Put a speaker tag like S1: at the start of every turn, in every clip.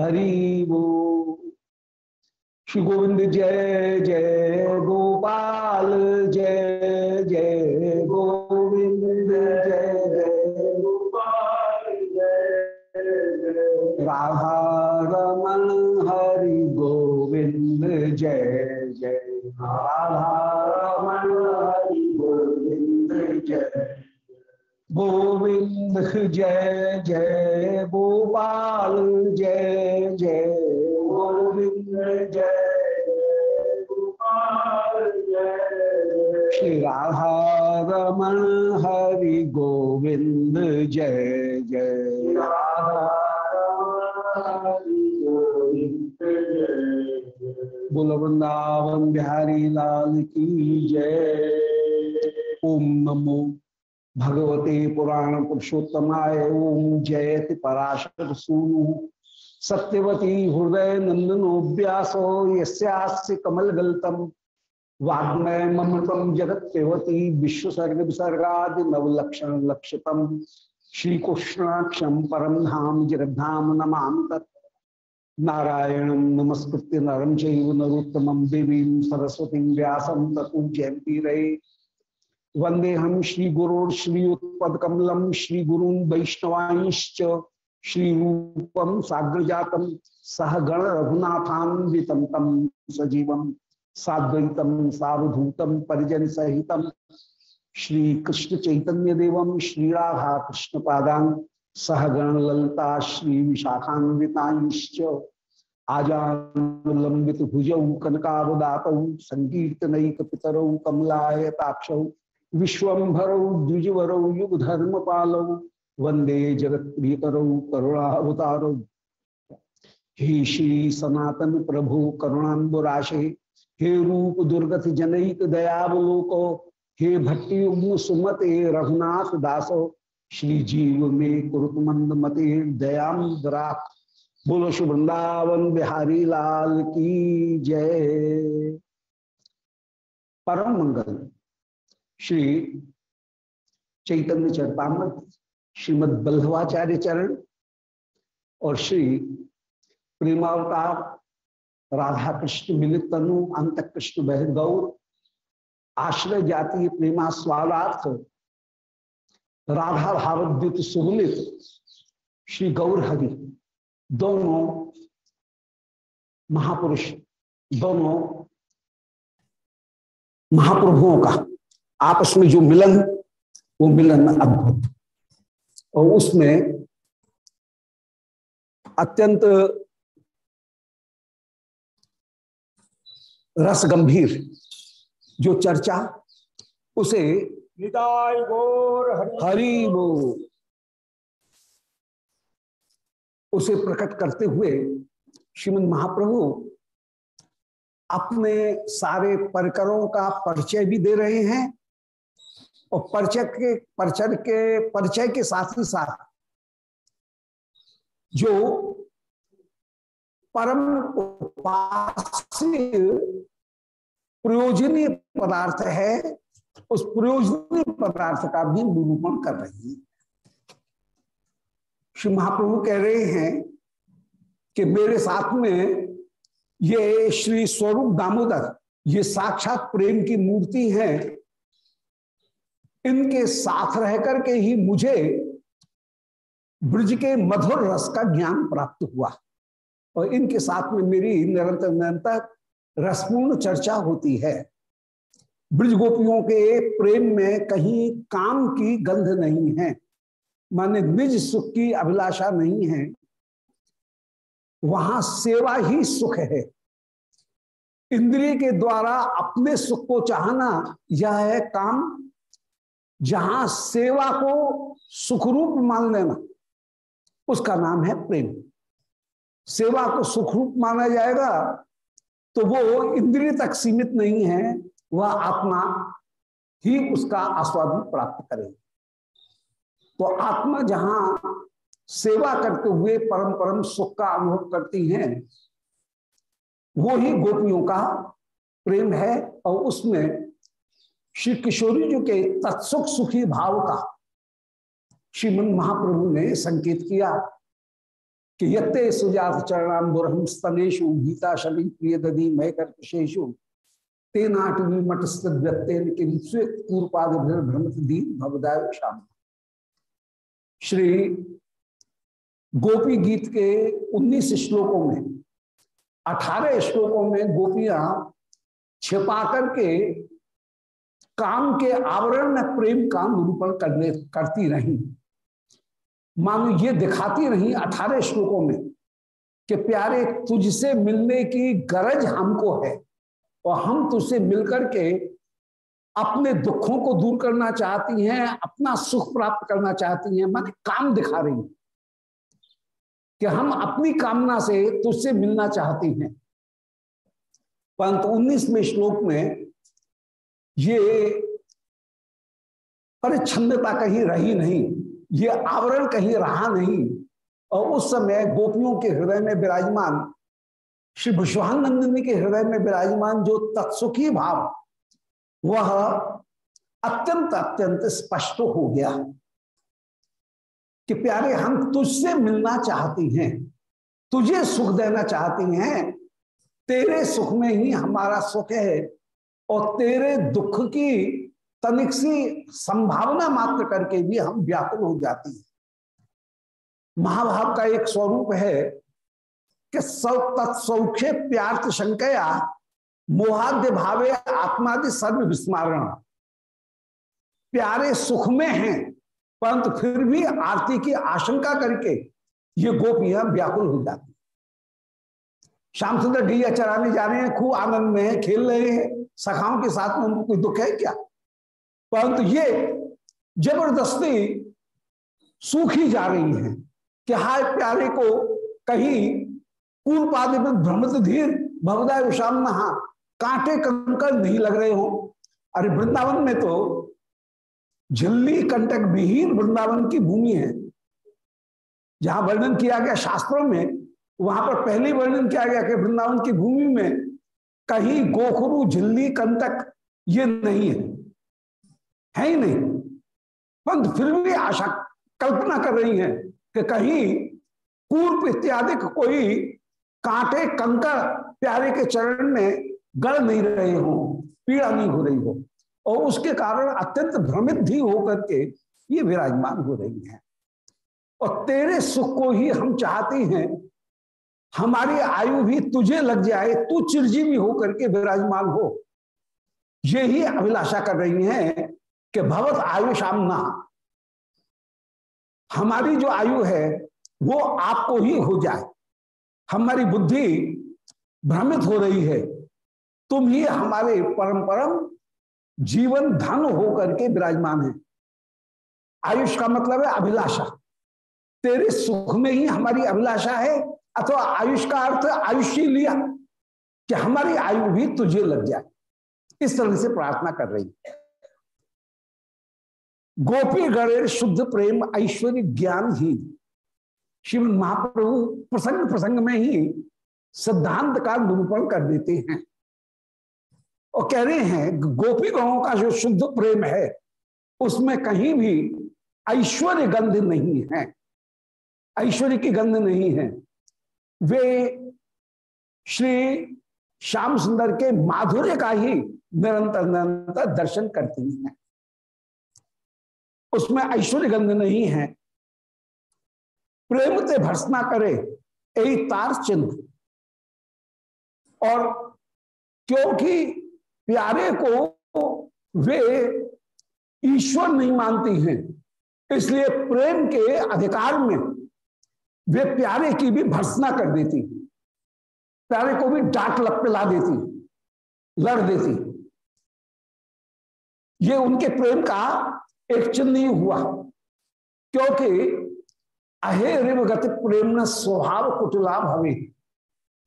S1: हरि वो श्री गोविंद जय जय गोपाल, जय जय गोविंद, जय जय गोपाल, जय। राधा रमन हरि गोविंद, जय जय। राधा रमन हरि गोविंद, जय। गोविंद जय जय गोपाल जय जय गोविंद जय गोपाल जय श्री राधा रमन हरि गोविंद जय जय। राधा बोल वृंदावन बिहारी लाल की जय। ओम नमो भगवते पुराण पुरुषोत्तमाय ओम जयति पराशर सूनु। सत्यवती हृदय नंदनो व्यासो यस्यास्य कमल गलतम वाग्मय ममृतम जगत पेवती विश्वसर्ग विसर्गा नवलक्षण लक्षतम। श्री कृष्णाक्षम परम धाम जगद्धाम नमा तत्। नारायण नमस्कृत्य नरम चैव नरोत्तमं देवीं सरस्वती व्यासं ततो जयंती रे वंदे हम श्री गुरोर श्रीयुत्पकमलम श्री गुरून वैष्णवांश्च श्री रूपम साग्र जातम सह गण रघुनाथान्वितम तम सजीवम साद्वैतम सावधूतम परिजन सहितम श्री कृष्ण चैतन्य देवम श्री राधा कृष्ण पादान सह गण ललता श्री विशाखान्विताश्च आजान लंबित भुजौ कनकावदात संकीर्तनैक पितरौ कमलायताक्षौ विश्वभरौ द्विजवरौ युग धर्म पालौ वंदे जगत प्रियकरौ करुणावतारौ। हे श्री सनातन प्रभु करुणाबुराशे हे रूप दुर्गत जनक दयावलोको, हे भट्टी सुमते रघुनाथ दासो, श्री जीव में कुरुत मंद मते दयाम बोलो शुभ वृंदावन बिहारी लाल की जय। परम मंगल। श्री चैतन्य चरपामृत श्रीमद बल्लभाचार्य चरण और श्री प्रेमावतार राधा कृष्ण मिलित तनु अंत कृष्ण बह गौर आश्रय जाति प्रेमा स्वादार्थ राधा भावद्युत सुमिलित श्री गौर हरि दोनों महापुरुष, दोनों महाप्रभुओं का आपस में जो मिलन वो मिलन अद्भुत। और उसमें अत्यंत रस गंभीर जो चर्चा उसे हरि। वो उसे प्रकट करते हुए श्रीमद महाप्रभु अपने सारे परिकरों का परिचय भी दे रहे हैं और परिचय के परिचय के परिचय के साथ ही साथ जो परम उपास्य प्रयोजनीय पदार्थ है, उस प्रयोजनीय पदार्थ का भी निरूपण कर रही है। श्री महाप्रभु कह रहे हैं कि मेरे साथ में ये श्री स्वरूप दामोदर, ये साक्षात प्रेम की मूर्ति है इनके साथ रह करके ही मुझे ब्रज के मधुर रस का ज्ञान प्राप्त हुआ। और इनके साथ में मेरी निरंतर निरंतर रसपूर्ण चर्चा होती है। ब्रज गोपियों के प्रेम में कहीं काम की गंध नहीं है, माने निज सुख की अभिलाषा नहीं है। वहाँ सेवा ही सुख है। इंद्रिय के द्वारा अपने सुख को चाहना, यह है काम जहाँ सेवा को सुखरूप मान लेना, उसका नाम है प्रेम। सेवा को सुखरूप माना जाएगा तो वो इंद्रिय तक सीमित नहीं है, वह आत्मा ही उसका आस्वादन प्राप्त करेगी तो आत्मा जहाँ सेवा करते हुए परम परम सुख का अनुभव करती हैं, वो ही गोपियों का प्रेम है और उसमें श्री किशोरी जी के तत्सुख सुखी भाव का श्रीमंद महाप्रभु ने संकेत किया कि यत्ते सुजात चरणाम्बुरहम स्तनेशु गीता शली प्रिय दधी मय कर्कशेषु तेनाटवी मटस्तव्यक्तेन भ्रमत दीन भवदाय श्याम श्री गोपी गीत के 19 श्लोकों में 18 श्लोकों में गोपियाँ छिपा करके काम के आवरण में प्रेम का निरूपण करने, करती रही। मानो ये दिखाती रही अठारह श्लोकों में कि प्यारे, तुझसे मिलने की गरज हमको है और हम तुझसे मिलकर के अपने दुखों को दूर करना चाहती हैं, अपना सुख प्राप्त करना चाहती हैं। माने काम दिखा रही हैं कि हम अपनी कामना से तुझसे मिलना चाहती हैं। परंतु उन्नीसवें श्लोक में ये परिच्छता कहीं रही नहीं, ये आवरण कहीं रहा नहीं। और उस समय गोपियों के हृदय में विराजमान, श्री विश्वानंदिनी के हृदय में विराजमान जो तत्सुखी भाव, वह अत्यंत अत्यंत स्पष्ट हो गया कि प्यारे, हम तुझसे मिलना चाहती हैं, तुझे सुख देना चाहती हैं, तेरे सुख में ही हमारा सुख है। और तेरे दुख की तनिक सी संभावना मात्र करके भी हम व्याकुल हो जाती हैं। महाभाव का एक स्वरूप है कि सौ तत्सौख्य प्यार्थ शंकया मोहाद्य भावे आत्मादि सर्व विस्मारण। प्यारे सुख में हैं, परंतु फिर भी आरती की आशंका करके ये गोपियाँ व्याकुल हो जाती श्याम सुंदर गैया चराने जा रहे हैं, खूब आनंद में है, खेल रहे हैं। सखाओं के साथ में उनको कोई दुख है क्या? परंतु ये ज़बरदस्ती सूखी जा रही है कि हाय प्यारे को कहीं पूर्व पाद में भ्रमत धीर भवदाय विषाम नहा कांटे कंकर नहीं लग रहे हो। अरे वृंदावन में तो झिल्ली कंटक विहीन वृंदावन की भूमि है। जहाँ वर्णन किया गया शास्त्रों में, वहाँ पर पहले वर्णन किया गया कि वृंदावन की भूमि में कहीं गोखरू झिल्ली कंतक ये नहीं है। है ही नहीं। परंतु फिर भी आशा कल्पना कर रही है कि कहीं पूर्व इत्यादि कोई कांटे कंकर प्यारे के चरण में गड़ नहीं रहे हो, पीड़ा नहीं हो रही हो। और उसके कारण अत्यंत भ्रमित भी होकर के ये विराजमान हो रही है। और तेरे सुख को ही हम चाहते हैं हमारी आयु भी तुझे लग जाए, तू चिरजीवी होकर के विराजमान हो। ये ही अभिलाषा कर रही हैं कि भगवत आयु सामना हमारी जो आयु है, वो आपको ही हो जाए। हमारी बुद्धि भ्रमित हो रही है। तुम ही हमारे परम परम जीवन धन होकर के विराजमान है। आयुष का मतलब है अभिलाषा। तेरे सुख में ही हमारी अभिलाषा है अथवा आयुष का अर्थ आयुष्य लिया कि हमारी आयु भी तुझे लग जाए। इस तरह से प्रार्थना कर रही है। गोपी गणेर शुद्ध प्रेम ऐश्वर्य ज्ञान ही। शिव महाप्रभु प्रसंग प्रसंग में ही सिद्धांत का निरूपण कर देते हैं। और कह रहे हैं, गोपी गणों का जो शुद्ध प्रेम है, उसमें कहीं भी ऐश्वर्य गंध नहीं है। ऐश्वर्य की गंध नहीं है। वे श्री श्याम सुंदर के माधुर्य का ही निरंतर निरंतर दर्शन करती हैं। उसमें ऐश्वर्य गंध नहीं है। प्रेम से भर्सना करे यही तार चिन्ह। और क्योंकि प्यारे को वे ईश्वर नहीं मानती हैं, इसलिए प्रेम के अधिकार में वे प्यारे की भी भर्सना कर देती, प्यारे को भी डांट लपला देती, लड़ देती। ये उनके प्रेम का एक चिन्ह ही हुआ, क्योंकि अहे रिव गति प्रेम न स्वभाव कुटला भवे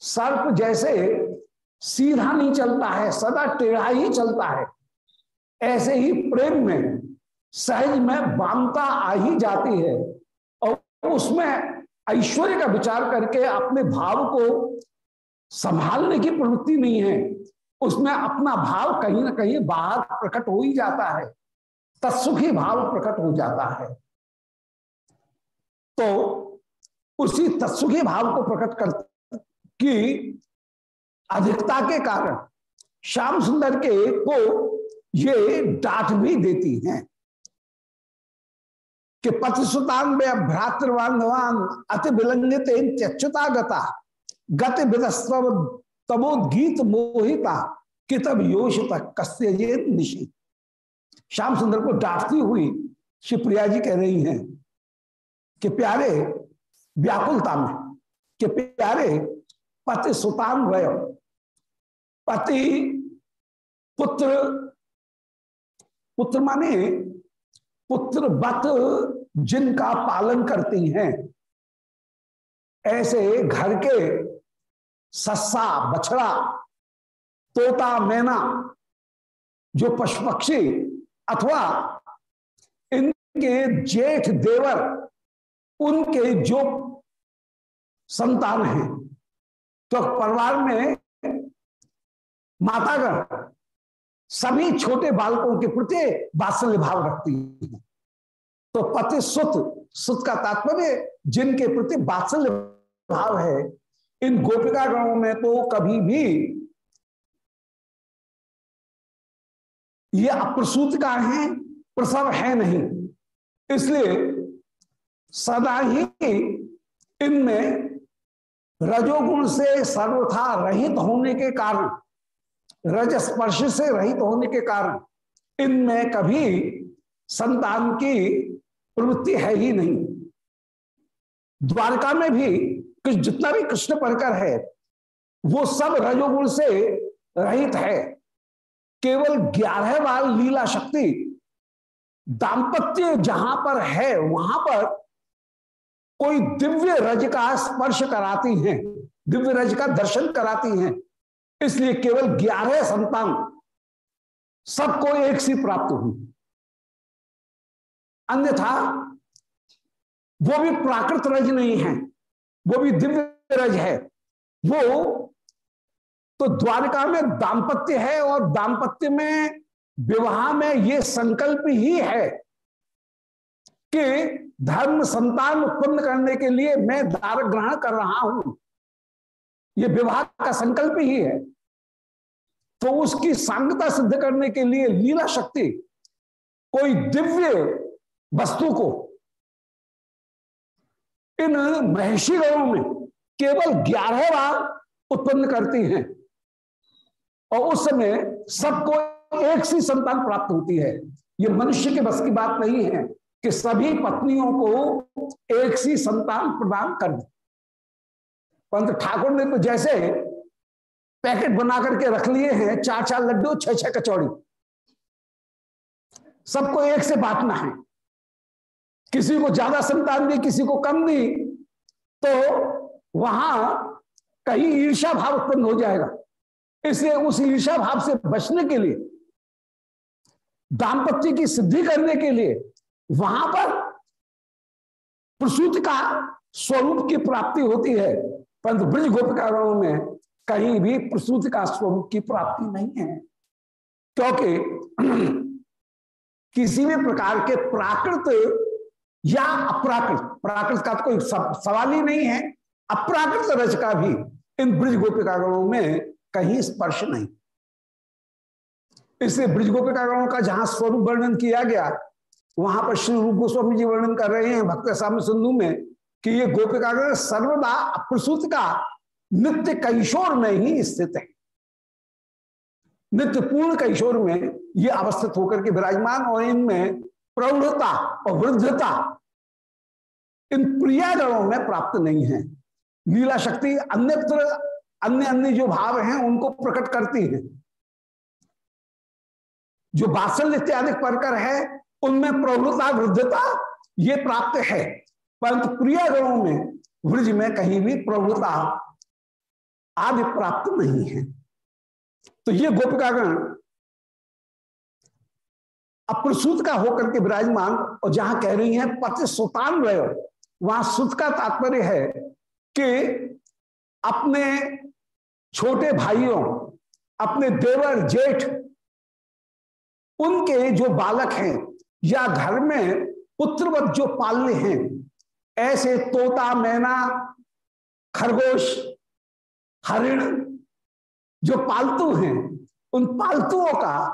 S1: सर्प जैसे सीधा नहीं चलता है, सदा टेढ़ा ही चलता है। ऐसे ही प्रेम में सहज में बामता आ ही जाती है, और उसमें ऐश्वर्य का विचार करके अपने भाव को संभालने की प्रवृत्ति नहीं है। उसमें अपना भाव कहीं ना कहीं बाहर प्रकट हो ही जाता है। तत्सुखी भाव प्रकट हो जाता है। तो उसी तत्सुखी भाव को प्रकट कर की अधिकता के कारण श्याम सुंदर के को ये डांट भी देती हैं। कि पतिसुतान में भ्रातृवान्धवान अति विलंगित चक्षुता गता। गति विदस्तव तबोदगीत मोहिता, कितब योश तक कस्य निशी श्याम सुंदर को डांटती हुई शिवप्रिया जी कह रही हैं कि प्यारे, व्याकुलता में, कि प्यारे पति सुतान वय, पति पुत्र पुत्र माने पुत्र बत जिनका पालन करती हैं। ऐसे घर के सस्सा, बछड़ा, तोता, मैना, जो पशु पक्षी अथवा इनके जेठ, देवर, उनके जो संतान हैं। तो परिवार में मातागण सभी छोटे बालकों के प्रति बात्सल्य भाव रखती है। तो पति सुत सुत का तात्पर्य जिनके प्रति बात्सल्य भाव है, इन गोपिका गणों में तो कभी भी ये अप्रसूत का है, प्रसव है नहीं। इसलिए सदा ही इनमें रजोगुण से सर्वथा रहित होने के कारण रज स्पर्श से रहित होने के कारण इनमें कभी संतान की प्रवृत्ति है ही नहीं। द्वारका में भी कुछ जितना भी कृष्ण परकर है, वो सब रजोगुण से रहित है। केवल ग्यारह बार लीला शक्ति दाम्पत्य जहाँ पर है, वहाँ पर कोई दिव्य रज का स्पर्श कराती हैं, दिव्य रज का दर्शन कराती हैं। इसलिए केवल ग्यारह संतान सबको एक सी प्राप्त हुई। अन्यथा वो भी प्राकृत रज नहीं है, वो भी दिव्य रज है। वो तो द्वारका में दाम्पत्य है और दाम्पत्य में विवाह में ये संकल्प ही है कि धर्म संतान उत्पन्न करने के लिए मैं दार ग्रहण कर रहा हूँ। ये विवाह का संकल्प ही है। तो उसकी सांगता सिद्ध करने के लिए लीला शक्ति कोई दिव्य वस्तु को इन महर्षि गणों में केवल ग्यारह बार उत्पन्न करती हैं। और उस समय सबको एक सी संतान प्राप्त होती है। ये मनुष्य के बस की बात नहीं है कि सभी पत्नियों को एक सी संतान प्रदान कर दे। पंत ठाकुर ने तो जैसे पैकेट बना करके रख लिए हैं, चार चार लड्डू, छह छह कचौड़ी। सबको एक से बांटना है। किसी को ज़्यादा संतान दी किसी को कम दी तो वहाँ कहीं ईर्षा भाव उत्पन्न हो जाएगा। इसलिए उस ईर्षा भाव से बचने के लिए, दाम्पत्य की सिद्धि करने के लिए, वहाँ पर प्रसूति का स्वरूप की प्राप्ति होती है। परंतु ब्रज गोपिकाओं में कहीं भी प्रसूति का स्वरूप की प्राप्ति नहीं है। क्योंकि किसी भी प्रकार के प्राकृत या अप्राकृत, प्राकृत का तो कोई सवाल ही नहीं है। अप्राकृत रज का भी इन ब्रज गोपिकागणों में कहीं स्पर्श नहीं। इसलिए ब्रज गोपिकागणों का जहाँ स्वरूप वर्णन किया गया, वहाँ पर श्री रूप गोस्वामी जी वर्णन कर रहे हैं भक्त साम सिंधु में कि ये गोपिकागण सर्वदा अप्रसूत का नित्य कैशोर में ही स्थित है। नित्य पूर्ण कैशोर में ये अवस्थित होकर के विराजमान और इनमें प्रौढ़ता और वृद्धता इन प्रियागणों में प्राप्त नहीं है। लीला शक्ति अन्यत्र, अन्य अन्य जो भाव हैं, उनको प्रकट करती है। जो बासल इत्यादि परकर है, उनमें प्रौढ़ता, वृद्धता ये प्राप्त है। परंतु प्रियगणों में, वृज में कहीं भी प्रौढ़ता आदि प्राप्त नहीं है। तो ये गोपिकागण अप्रसूत का होकर के विराजमान और जहाँ कह रही हैं पति सुतान रहे वहाँ सुत का तात्पर्य है कि अपने छोटे भाइयों, अपने देवर जेठ, उनके जो बालक हैं या घर में पुत्रवत जो पालने हैं, ऐसे तोता, मैना, खरगोश हरिण जो पालतू हैं, उन पालतुओं का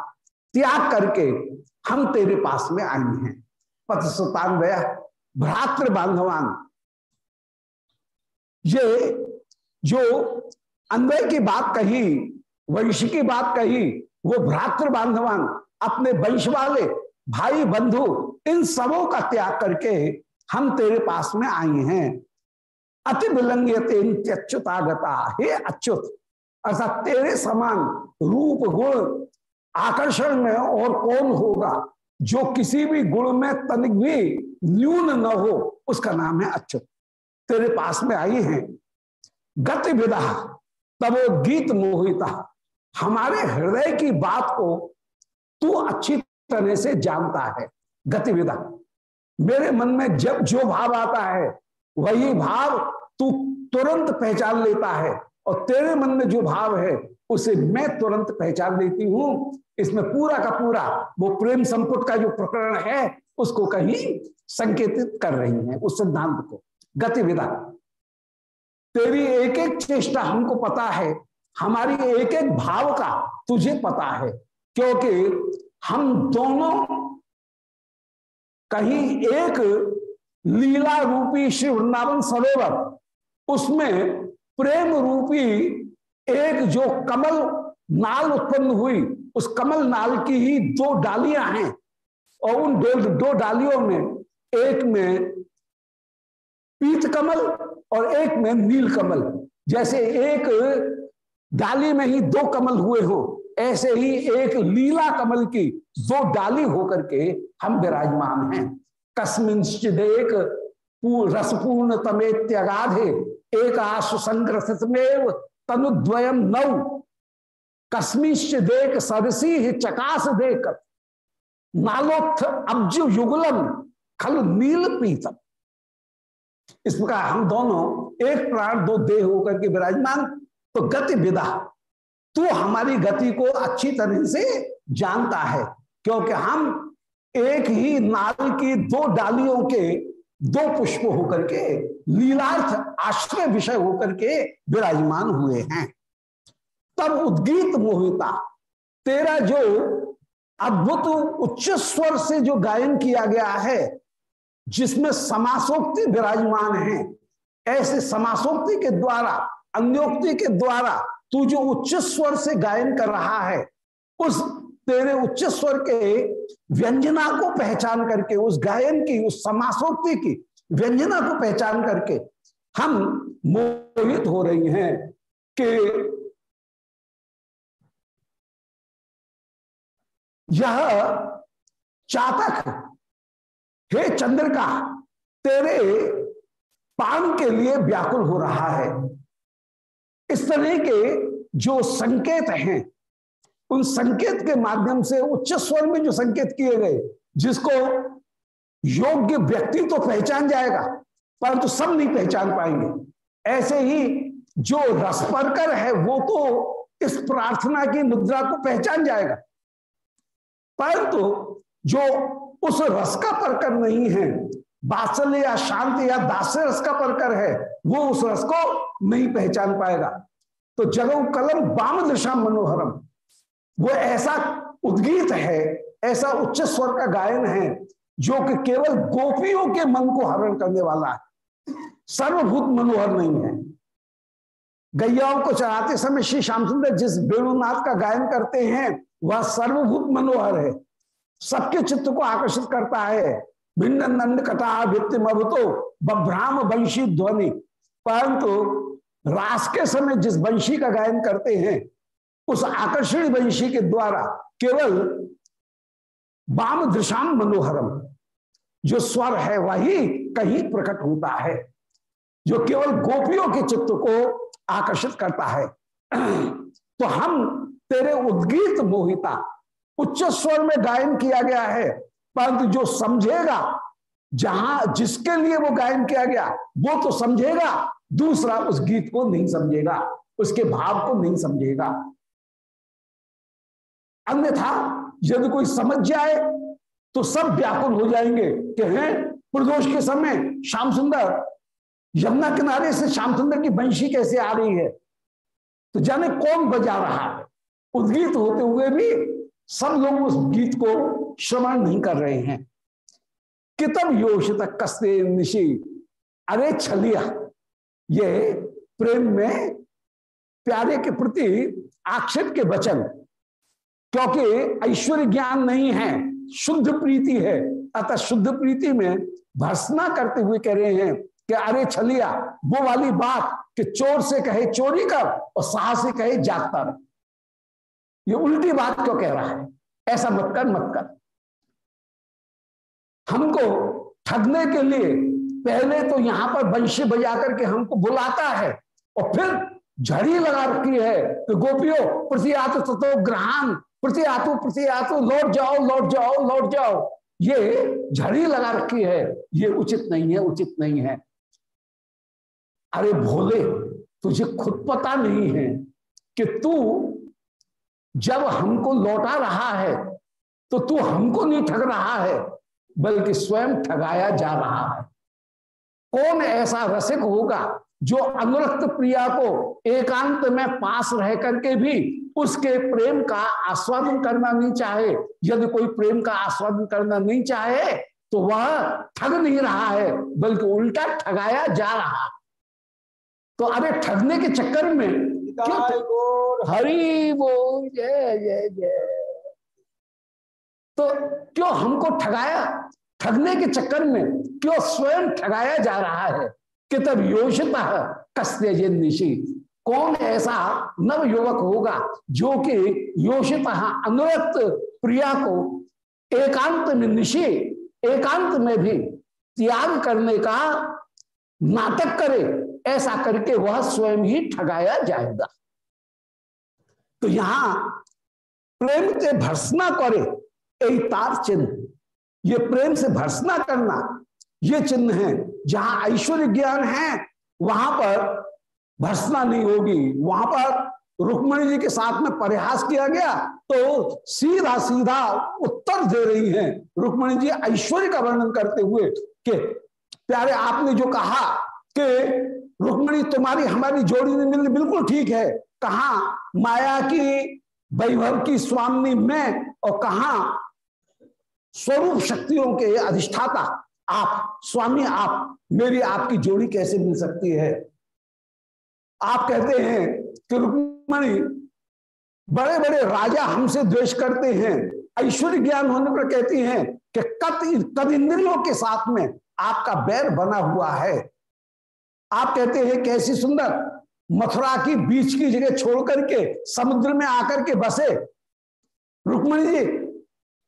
S1: त्याग करके हम तेरे पास में आए हैं। पथ सुतान गया भ्रातृ बांधवान। ये जो अन्वय की बात कही, वंश की बात कही, वो भ्रातृ बांधवान, अपने वंश वाले, भाई बंधु, इन सबों का त्याग करके हम तेरे पास में आए हैं। अति विलंग्यते अच्युतागता हे अच्युत। अर्थात तेरे समान रूप गुण आकर्षण में और कौन होगा? जो किसी भी गुण में तनिक भी न्यून न हो, उसका नाम है अच्युत। तेरे पास में आई है गति विदा तब गीत मोहिता। हमारे हृदय की बात को तू अच्छी तरह से जानता है, गतिविधा। मेरे मन में जब जो भाव आता है वही भाव तू तुरंत पहचान लेता है और तेरे मन में जो भाव है, उसे मैं तुरंत पहचान लेती हूँ। इसमें पूरा का पूरा वो प्रेम संपुट का जो प्रकरण है, उसको कहीं संकेतित कर रही है, उस सिद्धांत को। गतिविधा। तेरी एक एक चेष्टा हमको पता है, हमारी एक एक भाव का तुझे पता है, क्योंकि हम दोनों कहीं एक लीला रूपी श्री वृंदावन सरोवर उसमें प्रेम रूपी एक जो कमल नाल उत्पन्न हुई उस कमल नाल की ही दो डालियाँ हैं। और उन दो, दो डालियों में एक में पीत कमल और एक में नील कमल। जैसे एक डाली में ही दो कमल हुए हो ऐसे ही एक लीला कमल की दो डाली होकर के हम विराजमान हैं। कस्मिंचिदेक रसपूर्ण तमेत्यगाधे एक आशुसंग्रसित में तनुद्वयम कस्मिश्च देख सरसी चकास देख नालोत्थ अब्जु युगलम खल नील पीतम इस प्रकार हम दोनों एक प्राण, दो देह होकर के विराजमान तो गति विदा। तू हमारी गति को अच्छी तरह से जानता है, क्योंकि हम एक ही नाल की दो डालियों के दो पुष्प होकर के, लीलार्थ आश्रय विषय होकर के विराजमान हुए हैं। तब उद्गीत मोहिता, तेरा जो अद्भुत उच्च स्वर से जो गायन किया गया है, जिसमें समासोक्ति विराजमान है, ऐसे समासोक्ति के द्वारा, अन्योक्ति के द्वारा तू जो उच्च स्वर से गायन कर रहा है, उस तेरे उच्च स्वर के व्यंजना को पहचान करके, उस गायन की, उस समासोक्ति की व्यंजना को पहचान करके हम मोहित हो रही हैं कि यह चातक हे। चंद्रिका, तेरे पान के लिए व्याकुल हो रहा है। इस तरह के जो संकेत हैं उन संकेत के माध्यम से, उच्च स्वर में जो संकेत किए गए, जिसको योग्य व्यक्ति तो पहचान जाएगा, परंतु तो सब नहीं पहचान पाएँगे। ऐसे ही जो रसपरकर है, वो तो इस प्रार्थना की मुद्रा को पहचान जाएगा। परंतु तो जो उस रस का परकर नहीं है, बात्सल्य या शांत या दास्य रस का परकर है, वो उस रस को नहीं पहचान पाएगा। तो जगह कलम बाम दिशा मनोहरम। वो ऐसा उद्गीत है, ऐसा उच्च स्वर का गायन है, जो कि केवल गोपियों के मन को हरण करने वाला है। सर्वभूत मनोहर नहीं है। गैयाओं को चढ़ाते समय श्री श्याम सुंदर जिस वेणुनाथ का गायन करते हैं, वह सर्वभूत मनोहर है। सबके चित्त को आकर्षित करता है। भिन्न नंद कटा भित्ति मभुतो बभ्राम वंशी ध्वनि। परंतु रास के समय जिस वंशी का गायन करते हैं उस आकर्षणी वंशी के द्वारा केवल वाम दृशाम मनोहरम, जो स्वर है वही कहीं प्रकट होता है, जो केवल गोपियों के चित्त को आकर्षित करता है। तो हम तेरे उद्गीत मोहिता, उच्च स्वर में गायन किया गया है, परंतु जो समझेगा, जहाँ जिसके लिए वो गायन किया गया, वो तो समझेगा, दूसरा उस गीत को नहीं समझेगा, उसके भाव को नहीं समझेगा। अन्यथा यदि कोई समझ जाए तो सब व्याकुल हो जाएँगे। कि हैं, प्रदोष के समय श्याम सुंदर, यमुना किनारे से श्याम सुंदर की बंशी कैसे आ रही है? तो जाने कौन बजा रहा है? उद्गीत होते हुए भी सब लोग उस गीत को श्रवण नहीं कर रहे हैं। कितब योशित कस्ते निशी, अरे छलिया, ये प्रेम में प्यारे के प्रति आक्षेप के वचन क्योंकि ऐश्वर्य ज्ञान नहीं है, शुद्ध प्रीति है। अतः शुद्ध प्रीति में भर्सना करते हुए कह रहे हैं कि अरे छलिया, वो वाली बात कि चोर से कहे चोरी कर और साह से कहे जागता रहे। ये उल्टी बात क्यों कह रहा है? ऐसा मत कर मत कर। हमको ठगने के लिए पहले तो यहाँ पर बंशी बजा करके हमको बुलाता है और फिर झड़ी लगा रखी है कि गोपियों, प्रति आतु ग्रहण प्रति आतु प्रति आतु, लौट जाओ लौट जाओ लौट जाओ। ये झड़ी लगा रखी है। ये उचित नहीं है, उचित नहीं है। अरे भोले, तुझे खुद पता नहीं है कि तू जब हमको लौटा रहा है तो तू हमको नहीं ठग रहा है, बल्कि स्वयं ठगाया जा रहा है। कौन ऐसा रसिक होगा जो अनुरक्त प्रिया को एकांत में पास रह करके भी उसके प्रेम का आस्वादन करना नहीं चाहे। यदि कोई प्रेम का आस्वादन करना नहीं चाहे तो वह ठग नहीं रहा है बल्कि उल्टा ठगाया जा रहा। तो अरे ठगने के चक्कर में हरी बोल जय जय जय। तो क्यों हमको ठगाया? ठगने के चक्कर में क्यों स्वयं ठगाया जा रहा है? कि तब योषित कस्ते निशी कौन ऐसा नव युवक होगा जो कि योषित अनुरक्त प्रिया को एकांत में निशी, एकांत में भी त्याग करने का नाटक करे, ऐसा करके वह स्वयं ही ठगाया जाएगा। तो यहाँ प्रेम के भर्सना करे एक तार चिन्ह। ये प्रेम से भर्सना करना, ये चिन्ह है। जहाँ ऐश्वर्य ज्ञान है, वहाँ पर भर्सना नहीं होगी। वहाँ पर रुक्मणी जी के साथ में परिहास किया गया तो सीधा सीधा उत्तर दे रही हैं। रुक्मणी जी ऐश्वर्य का वर्णन करते हुए कि, प्यारे, आपने जो कहा कि रुक्मणी, तुम्हारी, हमारी जोड़ी में मिलनी बिल्कुल ठीक है। कहा माया की, वैभव की स्वामी में और कहा स्वरूप शक्तियों के अधिष्ठाता? आप, स्वामी, आप, मेरी आपकी जोड़ी कैसे मिल सकती है? आप कहते हैं कि रुक्मणी बड़े बड़े राजा हमसे द्वेष करते हैं। ऐश्वर्य ज्ञान होने पर कहती हैं कि कत कद इंद्रियों के साथ में आपका बैर बना हुआ है। आप कहते हैं कैसी सुंदर, मथुरा की बीच की जगह छोड़ करके समुद्र में आकर के बसे। रुक्मणी जी,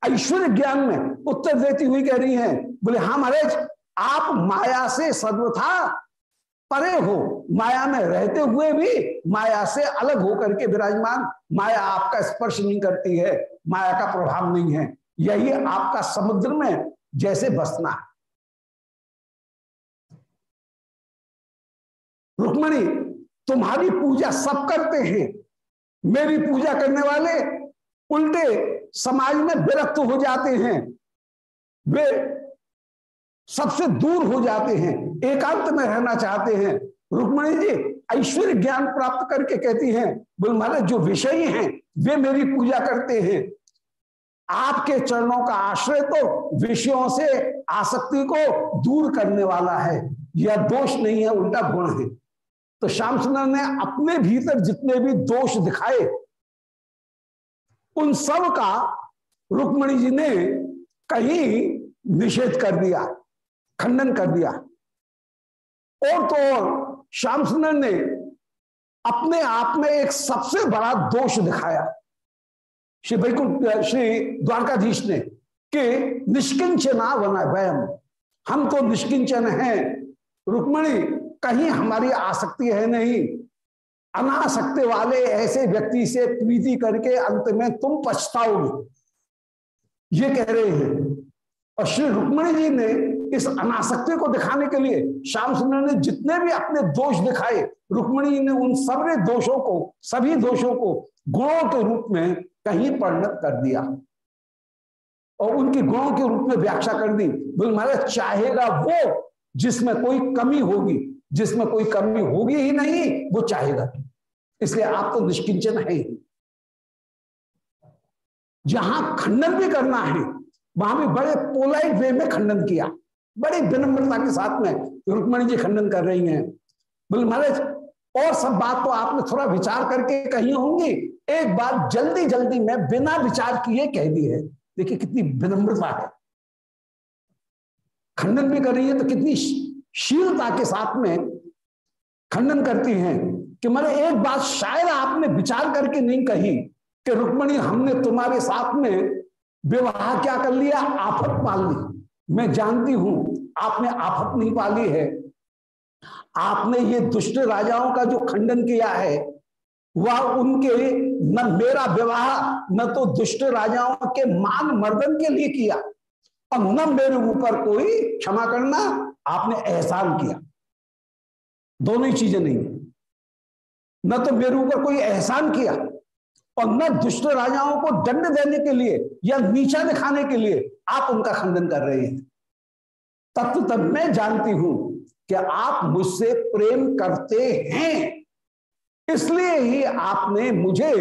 S1: ऐश्वर्य ज्ञान में उत्तर देती हुई कह रही हैं, बोले हाँ महाराज, आप माया से सर्वथा परे हो। माया में रहते हुए भी माया से अलग होकर के विराजमान, माया आपका स्पर्श नहीं करती है, माया का प्रभाव नहीं है। यही आपका समुद्र में जैसे बसना है। रुक्मणी, तुम्हारी पूजा सब करते हैं। मेरी पूजा करने वाले उल्टे समाज में विरक्त हो जाते हैं। वे सबसे दूर हो जाते हैं, एकांत में रहना चाहते हैं। रुक्मणी जी, ऐश्वर्य ज्ञान प्राप्त करके कहती हैं, बोल महाराज, जो विषय हैं, वे मेरी पूजा करते हैं। आपके चरणों का आश्रय तो विषयों से आसक्ति को दूर करने वाला है। यह दोष नहीं है, उल्टा गुण है। तो श्याम सुंदर ने अपने भीतर जितने भी दोष दिखाए, उन सब का रुक्मणी जी ने कहीं निषेध कर दिया, खंडन कर दिया। और तो और श्याम सुंदर ने अपने आप में एक सबसे बड़ा दोष दिखाया। श्री वैकुंठ, श्री द्वारकाधीश ने कि निष्किंचना वना वयम हम तो निष्किंचन हैं। रुक्मणी, कहीं हमारी आसक्ति है नहीं। अनासक्ति वाले ऐसे व्यक्ति से प्रीति करके अंत में तुम पछताओगे। ये कह रहे हैं। और श्री रुक्मणी जी ने इस अनासक्ति को दिखाने के लिए श्याम सुंदर ने जितने भी अपने दोष दिखाए, रुक्मणी ने उन सभी दोषों को, सभी दोषों को गुणों के रूप में कहीं परिणत कर दिया। और उनके गुणों के रूप में व्याख्या कर दी। बोले, महाराज, चाहेगा वो जिसमें कोई कमी होगी, जिसमें कोई कमी होगी ही नहीं, वो चाहेगा इसलिए आप तो निष्किंचन है ही। जहाँ खंडन भी करना है, वहाँ भी बड़े पोलाइट वे में खंडन किया। बड़ी विनम्रता के साथ में रुक्मणी जी खंडन कर रही हैं। बोले, महाराज, और सब बात तो आपने थोड़ा विचार करके कही होंगी। एक बात जल्दी जल्दी में बिना विचार किए कह दी है। देखिए कितनी विनम्रता है। खंडन भी कर रही है तो कितनी शीलता के साथ में खंडन करती हैं कि मैंने एक बात शायद आपने विचार करके नहीं कही कि रुक्मणी हमने तुम्हारे साथ में विवाह क्या कर लिया, आफत पाल ली। मैं जानती हूँ, आपने आफत नहीं पाली है। आपने ये दुष्ट राजाओं का जो खंडन किया है, वह उनके न मेरा विवाह, न तो दुष्ट राजाओं के मान मर्दन के लिए किया, और न मेरे ऊपर कोई क्षमा करना आपने एहसान किया। दोनों ही चीज़ें नहीं न तो मेरे ऊपर कोई एहसान किया और न दुष्ट राजाओं को दंड देने के लिए या नीचा दिखाने के लिए आप उनका खंडन कर रहे हैं। तत्व तब मैं जानती हूँ कि आप मुझसे प्रेम करते हैं। इसलिए ही आपने मुझे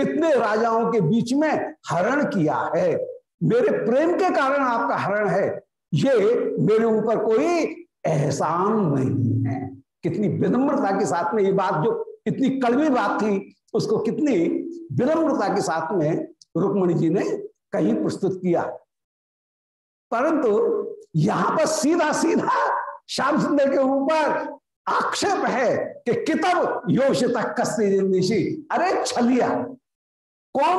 S1: इतने राजाओं के बीच में हरण किया है। मेरे प्रेम के कारण आपका हरण है। ये मेरे ऊपर कोई एहसान नहीं है। कितनी विनम्रता के साथ में ये बात जो इतनी कड़वी बात थी उसको कितनी विनम्रता के साथ में रुक्मणी जी ने कहीं प्रस्तुत किया। परंतु यहाँ पर सीधा सीधा श्याम सुंदर के ऊपर आक्षेप है कि कितब योश तक कस्ती अरे छलिया, कौन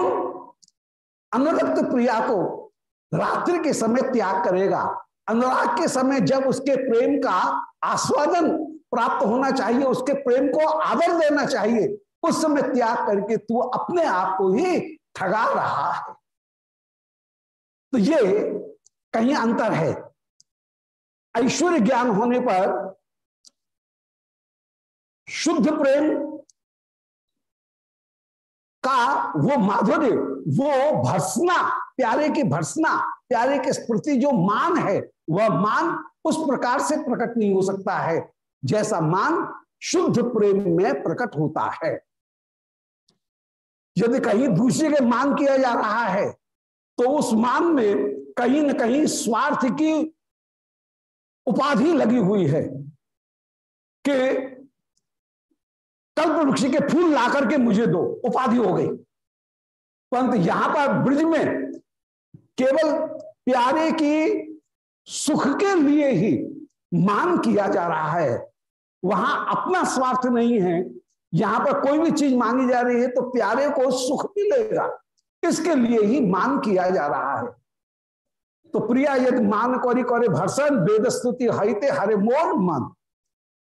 S1: अनुरक्त प्रिया को रात्रि के समय त्याग करेगा? अनुराग के समय जब उसके प्रेम का आस्वादन प्राप्त होना चाहिए, उसके प्रेम को आदर देना चाहिए उस समय त्याग करके तू अपने आप को ही ठगा रहा है। तो ये कहीं अंतर है। ऐश्वर्य ज्ञान होने पर शुद्ध प्रेम का वो माधुर्य, वो भर्सना, प्यारे की भर्सना, प्यारे के प्रति जो मान है, वह मान उस प्रकार से प्रकट नहीं हो सकता है, जैसा मान शुद्ध प्रेम में प्रकट होता है। यदि कहीं दूसरे के मान किया जा रहा है तो उस मान में कहीं न कहीं स्वार्थ की उपाधि लगी हुई है कि कल्प वृक्ष के फूल ला करके मुझे दो, उपाधि हो गई। परंतु यहाँ पर ब्रिज में केवल प्यारे की सुख के लिए ही मान किया जा रहा है, वहाँ अपना स्वार्थ नहीं है यहाँ पर कोई भी चीज़ मांगी जा रही है तो प्यारे को सुख मिलेगा। इसके लिए ही मान किया जा रहा है। तो प्रिया, यदि मान कौरी करे भर्सन वेद स्तुति हईते हरे मोर मन।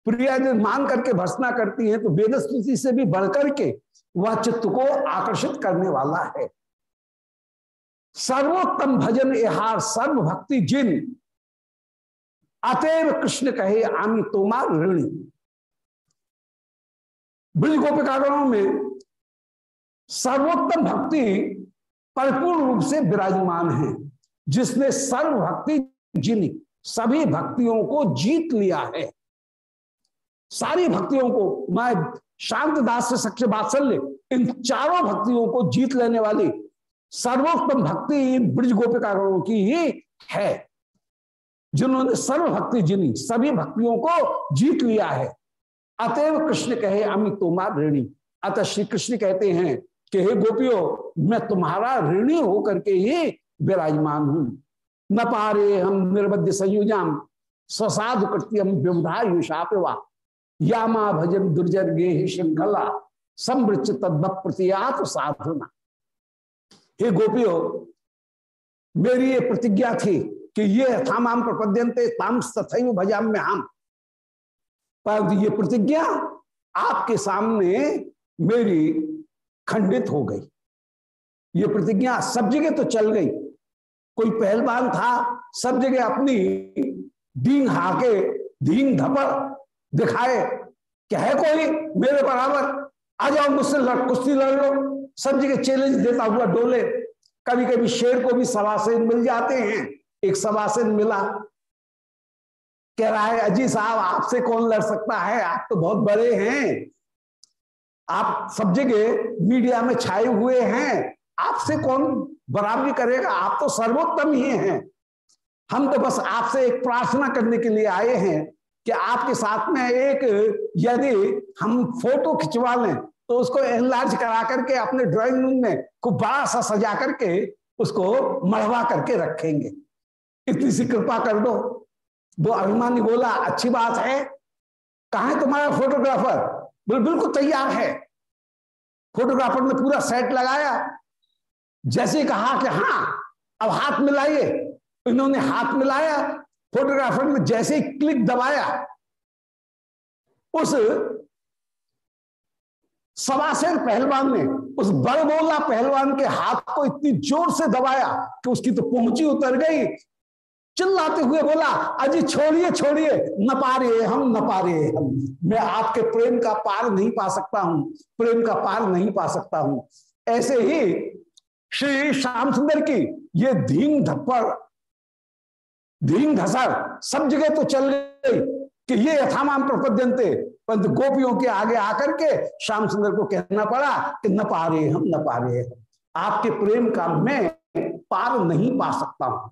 S1: प्रिया यदि मान करके भर्सना करती है तो वेद स्तुति से भी बढ़कर के वह चित्त को आकर्षित करने वाला है। सर्वोत्तम भजन एहार सर्व भक्ति जिन। अतएव कृष्ण कहे, आमी तोमार ऋणी। ब्रज गोपिकागणों में सर्वोत्तम भक्ति परिपूर्ण रूप से विराजमान है, जिसने सर्व भक्ति जिनी सभी भक्तियों को जीत लिया है। सारी भक्तियों को मैं शांत दास से सक्ष बात्सल्य, इन चारों भक्तियों को जीत लेने वाली सर्वोत्तम भक्ति इन ब्रज गोपिकागणों की ही है, जिन्होंने सर्व भक्ति जिनी सभी भक्तियों को जीत लिया है। अतएव कृष्ण कहे अमी तुम्हार ऋणी। अतः श्री कृष्ण कहते हैं कि, हे गोपियों, मैं तुम्हारा ऋणी होकर के ही विराजमान हूँ। न पारे हम निर्बद्ध संयुजाम, स्वसाधु कृत्यम विवधा युषापवा या भजन दुर्जर गे श्रृंखला समृच तद प्रतियात साधुना। हे गोपियों, मेरी ये प्रतिज्ञा थी कि ये थामाम प्रपद्यंते ताम तथैव भजाम में हम पर ये प्रतिज्ञा आपके सामने मेरी खंडित हो गई। ये प्रतिज्ञा सब जगह तो चल गई। कोई पहलवान था, सब जगह अपनी दीन हाके, दीन धपर दिखाए क्या है कोई, मेरे बराबर, आ जाओ मुझसे लड़, कुश्ती लड़ लो। सब जगह चैलेंज देता हुआ डोले। कभी कभी शेर को भी सवासेन मिल जाते हैं। एक सवासेन मिला कह रहा है, अजी साहब, आपसे कौन लड़ सकता है? आप तो बहुत बड़े हैं। आप सब जगह मीडिया में छाए हुए हैं। आपसे कौन बराबरी करेगा? आप तो सर्वोत्तम ही हैं। हम तो बस आपसे एक प्रार्थना करने के लिए आए हैं कि आपके साथ में एक, यदि हम फ़ोटो खिंचवा लें तो उसको एनलार्ज करा करके अपने ड्राइंग रूम में खूब बड़ा सा सजा करके उसको मढ़वा करके रखेंगे। इतनी सी कृपा कर दो। वो अभिमानी बोला, अच्छी बात है। कहा है तुम्हारा फोटोग्राफर बोल, बिल्कुल तैयार है। फोटोग्राफर ने पूरा सेट लगाया। जैसे कहा कि हाँ अब हाथ मिलाइए। इन्होंने हाथ मिलाया। फोटोग्राफर ने जैसे ही क्लिक दबाया, उस सवासेर पहलवान ने, उस बड़बोला पहलवान के हाथ को इतनी ज़ोर से दबाया कि उसकी तो पहुँची उतर गई। चिल्लाते हुए बोला, अजी छोड़िए छोड़िए न पा रहे हम न पा रहे हम। मैं आपके प्रेम का पार नहीं पा सकता हूँ, प्रेम का पार नहीं पा सकता हूँ। ऐसे ही श्री श्याम सुंदर की ये धीम धप्पड़, धीम धसर सब जगह तो चल गई कि ये यथामान प्रपद्यंते परंतु गोपियों के आगे आकर के श्याम सुंदर को कहना पड़ा कि न पा रहे हम न पा रहे हम। आपके प्रेम का मैं पार नहीं पा सकता हूँ।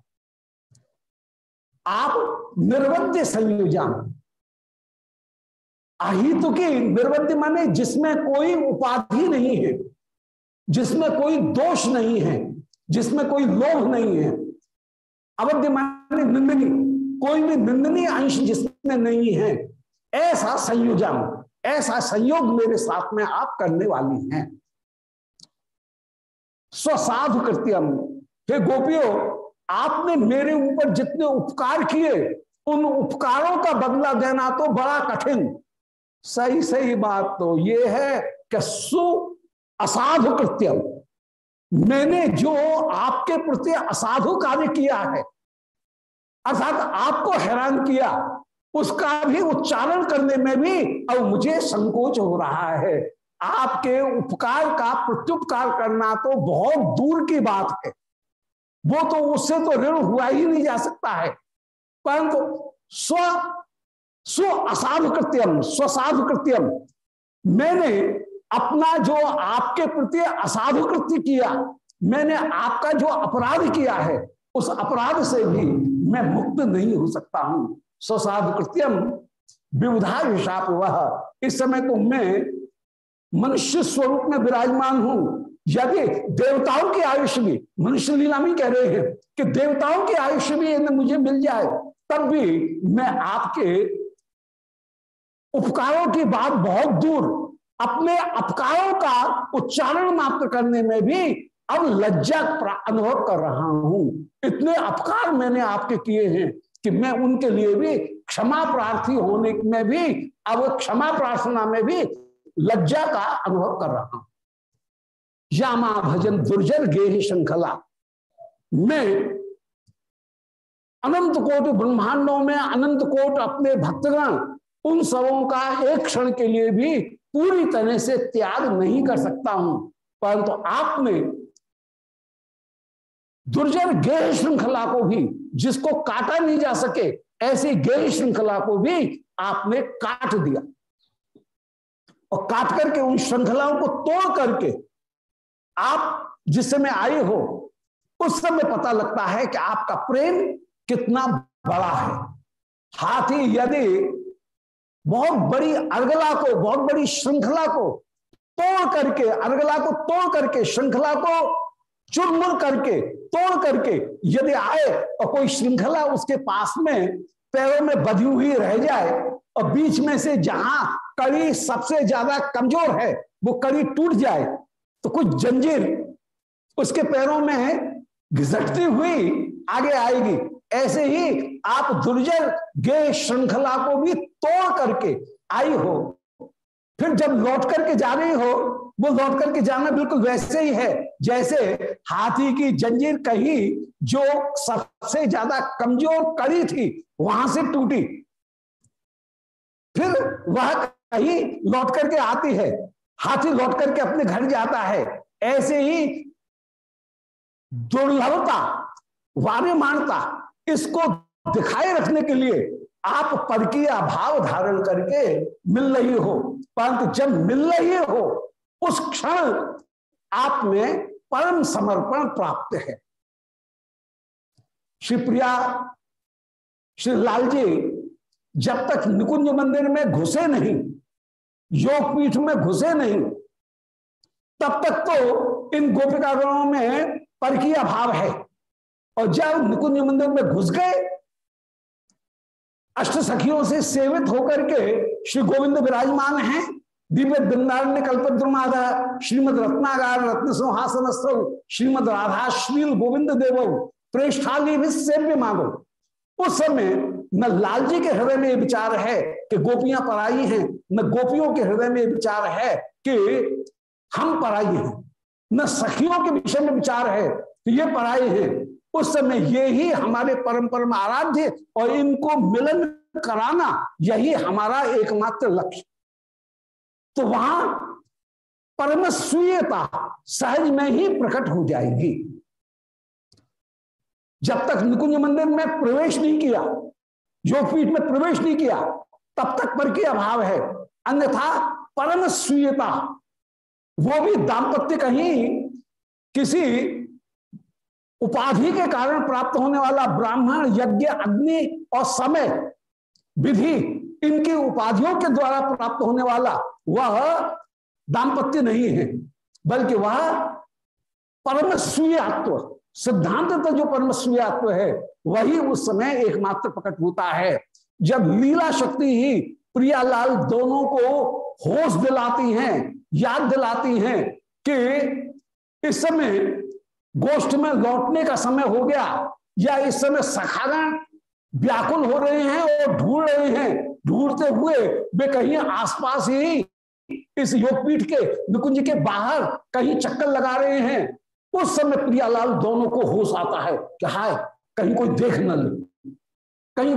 S1: आप निर्वध्य संयोजन। अहित की निर्वध्य माने जिसमें कोई उपाधि नहीं है, जिसमें कोई दोष नहीं है, जिसमें कोई लोभ नहीं है। अवध्य माने निंदनी कोई भी निंदनीय अंश जिसमें नहीं है, ऐसा संयोजन, ऐसा संयोग मेरे साथ में आप करने वाली हैं। स्वसाधु कृत्यम। हे गोपियों आपने मेरे ऊपर जितने उपकार किए, उन उपकारों का बदला देना तो बड़ा कठिन। सही सही बात तो ये है कि सु असाधु कृत्यम। मैंने जो आपके प्रति असाधु कार्य किया है, अर्थात आपको हैरान किया, उसका भी उच्चारण करने में भी अब मुझे संकोच हो रहा है। आपके उपकार का प्रत्युपकार करना तो बहुत दूर की बात है। वो तो उससे तो ऋण हुआ ही नहीं जा सकता है। परंतु स्व स्व असाधु कृत्यम स्वसाधु कृत्यम। मैंने अपना जो आपके प्रति असाधु कृत्य किया, मैंने आपका जो अपराध किया है, उस अपराध से भी मैं मुक्त नहीं हो सकता हूँ। स्वसाधु कृत्यम विविधा विषाप वह इस समय तो मैं मनुष्य स्वरूप में विराजमान हूँ। यदि देवताओं की आयुष्य भी, मनुष्य लीला में कह रहे हैं कि देवताओं की आयुष्य भी यदि मुझे मिल जाए, तब भी मैं आपके उपकारों की बात बहुत दूर, अपने अपकारों का उच्चारण मात्र करने में भी अब लज्जा अनुभव कर रहा हूँ। इतने अपकार मैंने आपके किए हैं कि मैं उनके लिए भी क्षमा प्रार्थी होने में भी, अब क्षमा प्रार्थना में भी लज्जा का अनुभव कर रहा हूँ। श्यामा भजन दुर्जन गेह श्रृंखला मैं अनंत कोट ब्रह्मांडों में अनंत कोट अपने भक्तगण उन सबों का एक क्षण के लिए भी पूरी तरह से त्याग नहीं कर सकता हूँ। परंतु आपने दुर्जन गेह श्रृंखला को भी जिसको काटा नहीं जा सके, ऐसी गेह श्रृंखला को भी आपने काट दिया। और काट करके उन श्रृंखलाओं को तोड़ करके आप जिस समय आए हो, उस समय पता लगता है कि आपका प्रेम कितना बड़ा है। हाथी यदि बहुत बड़ी अर्गला को, बहुत बड़ी श्रृंखला को तोड़ करके, अर्गला को तोड़ करके, श्रृंखला को चुरमुर करके, तोड़ करके यदि आए और कोई श्रृंखला उसके पास में, पैरों में बधी हुई रह जाए और बीच में से जहाँ कड़ी सबसे ज़्यादा कमज़ोर है, वो कड़ी टूट जाए तो कुछ जंजीर उसके पैरों में है घिसटती हुई आगे आएगी। ऐसे ही आप दुर्जर गे श्रृंखला को भी तोड़ करके आई हो। फिर जब लौट करके जा रही हो, वो लौट करके जाना बिल्कुल वैसे ही है, जैसे हाथी की जंजीर कहीं जो सबसे ज़्यादा कमज़ोर कड़ी थी, वहाँ से टूटी। फिर वह कहीं लौट करके आती है। हाथी लौट करके अपने घर जाता है। ऐसे ही दुर्लभता वार्यमानता इसको दिखाए रखने के लिए आप पर की अभाव धारण करके मिल रही हो। परंतु जब मिल रही हो, उस क्षण आप में परम समर्पण प्राप्त है। श्री प्रिया, श्री लाल जी, जब तक निकुंज मंदिर में घुसे नहीं योग पीठ में घुसे नहीं। तब तक तो इन गोपिकागणों में पर की अभाव है। और जब निकुंज मंदिर में घुस गए, अष्ट सखियों से सेवित होकर के श्री गोविंद विराजमान हैं। दिव्य वृंदारण्य कल्पद्रुमाधा श्रीमद रत्नागार रत्न सिंहासन श्रीमद राधा श्रील गोविंद देव, प्रेष्ठाली भी सेव्य मांगो। उस समय न लाल जी के हृदय में विचार है कि गोपियाँ पराई हैं। न गोपियों के हृदय में विचार है कि हम पराई हैं। न सखियों के विषय में विचार है कि ये पराई हैं। उस समय ये ही हमारे परम परम आराध्य और इनको मिलन कराना यही हमारा एकमात्र लक्ष्य। तो वहाँ परम सुयता सहज में ही प्रकट हो जाएगी। जब तक निकुंज मंदिर में प्रवेश नहीं किया योगपीठ में प्रवेश नहीं किया, तब तक पर की अभाव है। अन्यथा परम सुयता वो भी दाम्पत्य कहीं किसी उपाधि के कारण प्राप्त होने वाला ब्राह्मण, यज्ञ, अग्नि और समय विधि इनकी उपाधियों के द्वारा प्राप्त होने वाला, वह दाम्पत्य नहीं है, बल्कि वह परम सूर्यात्व सिद्धांत तो जो परम सूर्यात्व है, वही उस समय एकमात्र प्रकट होता है। जब लीला शक्ति ही प्रियालाल दोनों को होश दिलाती हैं, याद दिलाती हैं कि इस समय गोष्ठ में लौटने का समय हो गया, या इस समय सखागण व्याकुल हो रहे हैं और ढूंढ रहे हैं। ढूंढते हुए वे कहीं आसपास ही इस योगपीठ के निकुंज के बाहर कहीं चक्कर लगा रहे हैं। उस समय प्रियालाल दोनों को होश आता है कि हाय, कहीं कोई देख न ले। कहीं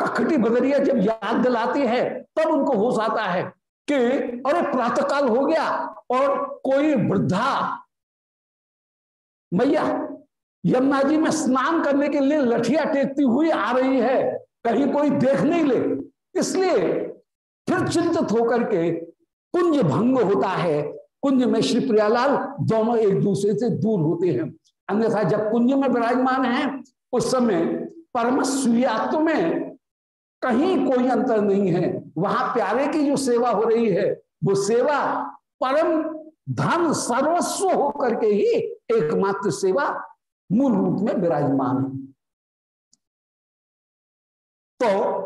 S1: कखटी बदरिया जब याद दिलाती है, तब उनको होश आता है कि अरे प्रातः काल हो गया और कोई वृद्धा, मैया यमुना जी में स्नान करने के लिए लठिया टेकती हुई आ रही है, कहीं कोई देख नहीं ले। इसलिए फिर चिंतित होकर के कुंज भंग होता है कुंज में श्री प्रियालाल दोनों एक दूसरे से दूर होते हैं। अन्यथा जब कुंज में विराजमान है, उस समय परम सूर्यात्व में कहीं कोई अंतर नहीं है। वहाँ प्यारे की जो सेवा हो रही है, वो सेवा परम धन सर्वस्व होकर के ही एकमात्र सेवा मूल रूप में विराजमान है। तो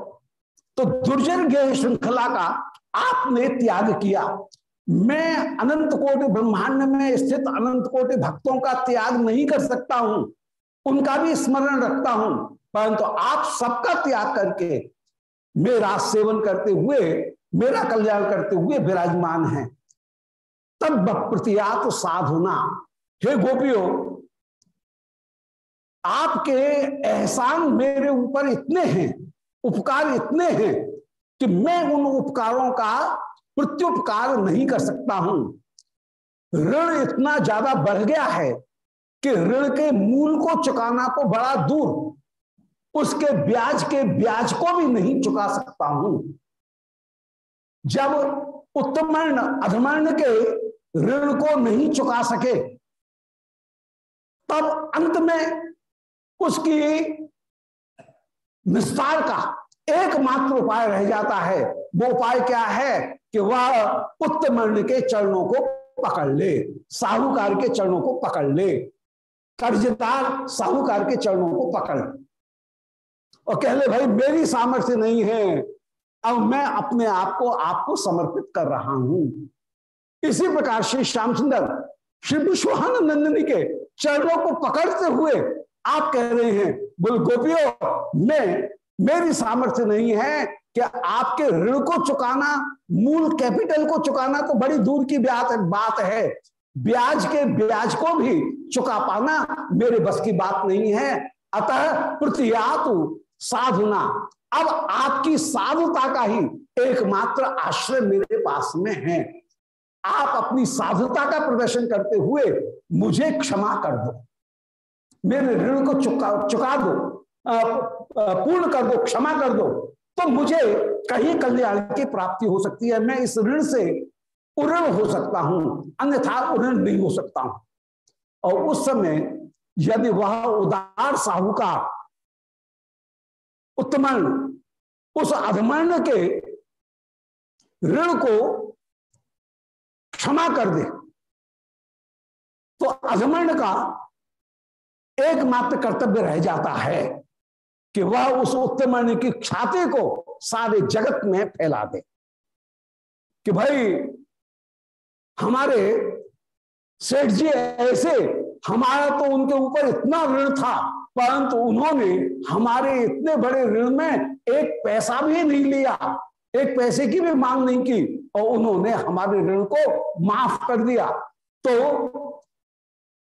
S1: तो दुर्जन ज्ञ श्रृंखला का आपने त्याग किया। मैं अनंत कोटि ब्रह्मांड में स्थित अनंत कोटि भक्तों का त्याग नहीं कर सकता हूँ। उनका भी स्मरण रखता हूँ। परंतु आप सबका त्याग करके मेरा सेवन करते हुए, मेरा कल्याण करते हुए विराजमान है। तब प्रतियात साधुना। हे गोपियों, आपके एहसान मेरे ऊपर इतने हैं, उपकार इतने हैं कि मैं उन उपकारों का प्रत्युपकार नहीं कर सकता हूँ। ऋण इतना ज़्यादा बढ़ गया है कि ऋण के मूल को चुकाना तो बड़ा दूर। उसके ब्याज के ब्याज को भी नहीं चुका सकता हूँ। जब उत्तमर्ण अधमर्ण के ऋण को नहीं चुका सके, तब अंत में उसकी निस्तार का एकमात्र उपाय रह जाता है। वो उपाय क्या है? कि वह, उत्तमर्ण के चरणों को पकड़ ले, साहूकार के चरणों को पकड़ ले, कर्जदार साहूकार के चरणों को पकड़। और कह ले, भाई, मेरी सामर्थ्य नहीं है, अब मैं अपने आप को आपको समर्पित कर रहा हूँ। इसी प्रकार श्री श्याम सुंदर श्री विश्वान नंदिनी के चरणों को पकड़ते हुए आप कह रहे हैं, बोल, गोपियों, मैं, मेरी सामर्थ्य नहीं है कि आपके ऋण को चुकाना, मूल कैपिटल को चुकाना तो बड़ी दूर की बात है ब्याज के ब्याज को भी चुका पाना मेरे बस की बात नहीं है। अतः प्रतियातु साधुना। अब आपकी साधुता का ही एकमात्र आश्रय मेरे पास में है। आप अपनी साधुता का प्रदर्शन करते हुए मुझे क्षमा कर दो। मेरे ऋण को चुका चुका दो। पूर्ण कर दो, क्षमा कर दो। तो मुझे कहीं कल्याण की प्राप्ति हो सकती है, मैं इस ऋण से उऋण हो सकता हूँ, अन्यथा उऋण नहीं हो सकता हूँ। और उस समय यदि वह उदार साहूकार उत्तमर्ण उस अधमर्ण के ऋण को क्षमा कर दे तो अधमर्ण का एकमात्र कर्तव्य रह जाता है। कि वह उस उत्तमर्ण की ख्याति को सारे जगत में फैला दे। कि भाई, हमारे सेठ जी ऐसे, हमारा तो उनके ऊपर इतना ऋण था, परंतु उन्होंने हमारे इतने बड़े ऋण में एक पैसा भी नहीं लिया, एक पैसे की भी मांग नहीं की, और उन्होंने हमारे ऋण को माफ़ कर दिया। तो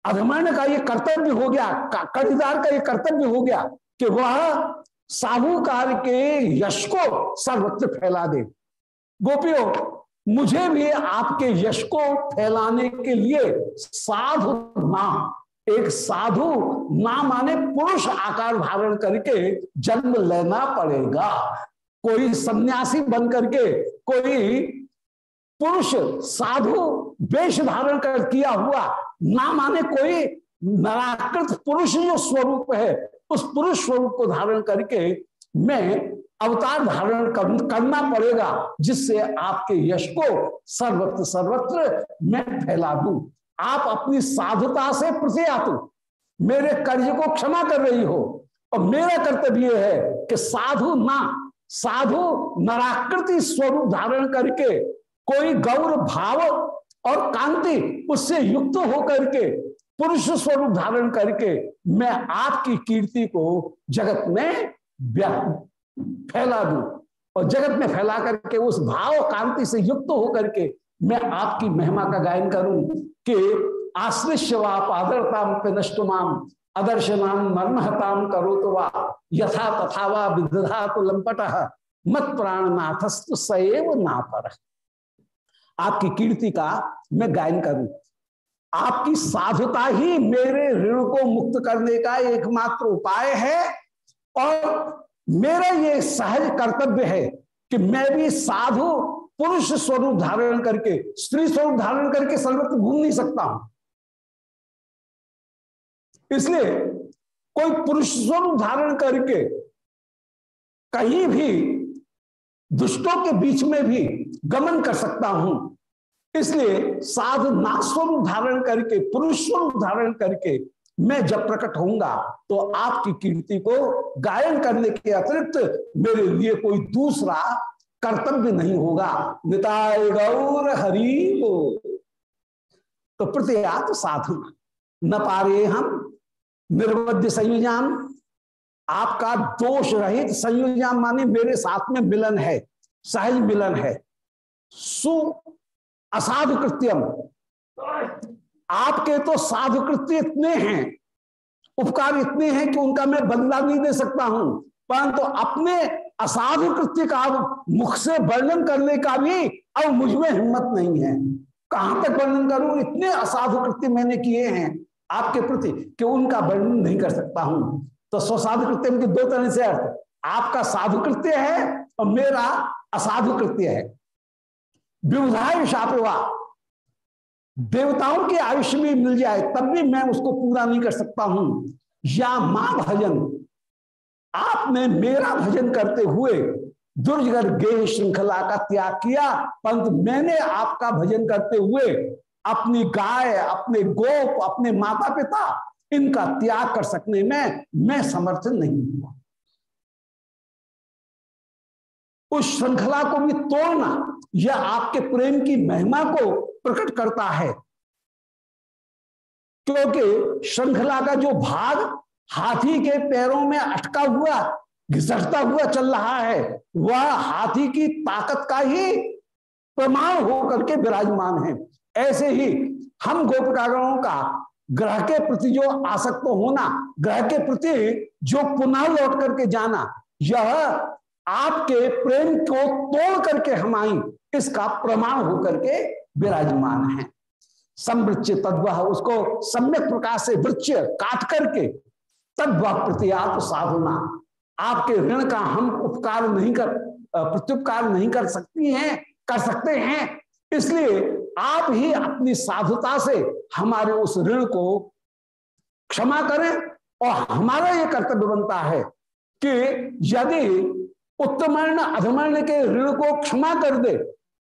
S1: अधमर्ण का ये कर्तव्य हो गया कर्जदार का ये कर्तव्य हो गया। कि वह, साहूकार के यश को सर्वत्र फैला दे। गोपियों, मुझे भी आपके यश को फैलाने के लिए साधु नाम एक साधु नाम आने पुरुष आकार धारण करके जन्म लेना पड़ेगा। कोई सन्यासी बन करके कोई पुरुष साधु वेश धारण कर किया हुआ ना माने कोई नराकृत पुरुष जो स्वरूप है उस पुरुष स्वरूप को धारण करके मैं अवतार धारण कर, करना पड़ेगा जिससे आपके यश को सर्वत्र सर्वत्र मैं फैला दू। आप अपनी साधुता से प्रतियातु मेरे कर्ज को क्षमा कर रही हो। और मेरा कर्तव्य यह है कि साधु ना साधु नराकृति स्वरूप धारण करके कोई गौर भाव और कांति उससे युक्त होकर के पुरुष स्वरूप धारण करके मैं आपकी कीर्ति को जगत में फैला दू। और जगत में फैला करके, उस भाव कांति से युक्त होकर के मैं आपकी महिमा का गायन करूँ कि आश्रिश्यवाप आदरताम नष्टुमाम, अदर्शनाम मर्महताम करो तो वा, यथा तथा वा तो लंपट, मत प्राणनाथस्तु सएव ना पर आपकी कीर्ति का मैं गायन करूँ। आपकी साधुता ही मेरे ऋण को मुक्त करने का एकमात्र उपाय है। और मेरा ये सहज कर्तव्य है कि मैं भी साधु, पुरुष स्वरूप धारण करके, स्त्री स्वरूप धारण करके सर्वत्र घूम नहीं सकता हूँ। इसलिए कोई पुरुष स्वरूप धारण करके कहीं भी दुष्टों के बीच में भी गमन कर सकता हूँ। इसलिए साधु नास्वरूप धारण करके, पुरुष स्वरूप धारण करके मैं जब प्रकट होऊँगा तो आपकी कीर्ति को गायन करने के अतिरिक्त मेरे लिए कोई दूसरा कर्तव्य नहीं होगा। निताय गौर हरि तो प्रत्यात साधु न पारे हम निर्वध्य संयोजन। आपका दोष रहित संयोजन माने मेरे साथ में मिलन है, सहज मिलन है। सु असाधु कृत्यम आपके तो साधु कृत्य इतने हैं, उपकार इतने हैं कि उनका मैं बदला नहीं दे सकता हूँ। परंतु तो अपने असाधु कृत्य का मुख से वर्णन करने का भी अब मुझमें हिम्मत नहीं है। कहाँ तक वर्णन करूँ? इतने असाधु कृत्य मैंने किए हैं आपके प्रति कि उनका वर्णन नहीं कर सकता हूँ। तो स्वसाधु कृत्य के दो तरह से अर्थ। आपका साधु कृत्य है और मेरा असाधु कृत्य है। विवधाय शापवा देवताओं के आयुष्य में मिल जाए, तब भी मैं उसको पूरा नहीं कर सकता हूँ। या माँ भजन आपने मेरा भजन करते हुए दुर्जगर गेह श्रृंखला का त्याग किया, परंतु मैंने आपका भजन करते हुए अपनी गाय, अपने गोप, अपने माता पिता इनका त्याग कर सकने में मैं समर्थ नहीं हुआ उस श्रृंखला को भी तोड़ना यह आपके प्रेम की महिमा को प्रकट करता है। क्योंकि श्रृंखला का जो भाग हाथी के पैरों में अटका हुआ, घिसटता हुआ चल रहा है, वह हाथी की ताकत का ही प्रमाण होकर के विराजमान है। ऐसे ही हम गोपकागणों का ग्रह के प्रति जो आसक्त होना, ग्रह के प्रति जो पुनः लौट करके जाना, यह आपके प्रेम को तोड़ करके हम आई, इसका प्रमाण होकर के विराजमान है। समृच तद्व उसको सम्यक प्रकार से वृक्ष काट करके तद्व प्रतियात साधना। आपके ऋण का हम उपकार नहीं कर प्रत्युपकार नहीं कर सकती हैं, कर सकते हैं। इसलिए आप ही अपनी साधुता से हमारे उस ऋण को क्षमा करें और हमारा यह कर्तव्य बनता है कि यदि उत्तमर्ण अधमर्ण के ऋण को क्षमा कर दे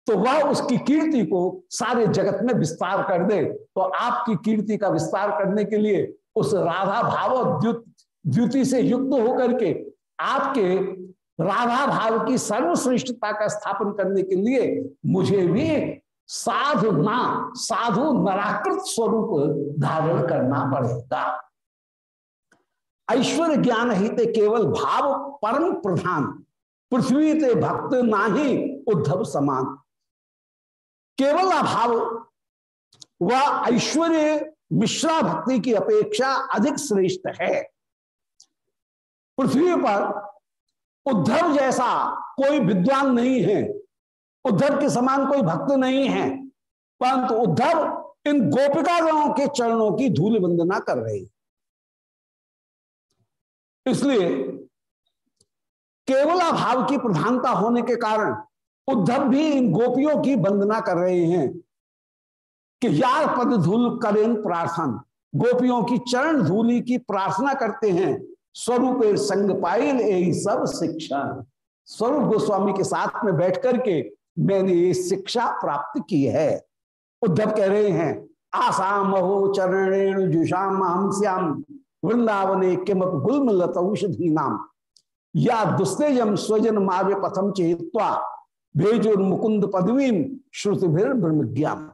S1: तो वह उसकी कीर्ति को सारे जगत में विस्तार कर दे। तो आपकी कीर्ति का विस्तार करने के लिए उस राधा भाव द्युति से युक्त होकर के आपके राधा भाव की सर्वश्रेष्ठता का स्थापन करने के लिए मुझे भी साधु ना साधु नराकृत स्वरूप धारण करना पड़ेगा। ऐश्वर्य ज्ञान ही ते केवल भाव परम प्रधान पृथ्वी ते भक्त ना ही उद्धव समान. केवल अभाव वह ऐश्वर्य मिश्रा भक्ति की अपेक्षा अधिक श्रेष्ठ है. पृथ्वी पर उद्धव जैसा कोई विद्वान नहीं है, उद्धव के समान कोई भक्त नहीं है, परंतु उद्धव इन गोपिकागणों के चरणों की धूल वंदना कर रहे इसलिए केवला भाव की प्रधानता होने के कारण उद्धव भी इन गोपियों की वंदना कर रहे हैं कि यार पद धूल करें प्रार्थन। गोपियों की चरण धूली की प्रार्थना करते हैं। स्वरूप संग पाइल यही सब शिक्षा। स्वरूप गोस्वामी के साथ में बैठ करके मैंने ये शिक्षा प्राप्त की है। उद्धव कह रहे हैं, आसाम हो, चरणेण जुषाम हम श्याम, वृंदावने किमप गुलम लतौषधि नाम या दुस्तेजम स्वजन माव्य पथम चेत्वा भेजुर मुकुंद पदवीम श्रुतिभिर ब्रह्मज्ञान।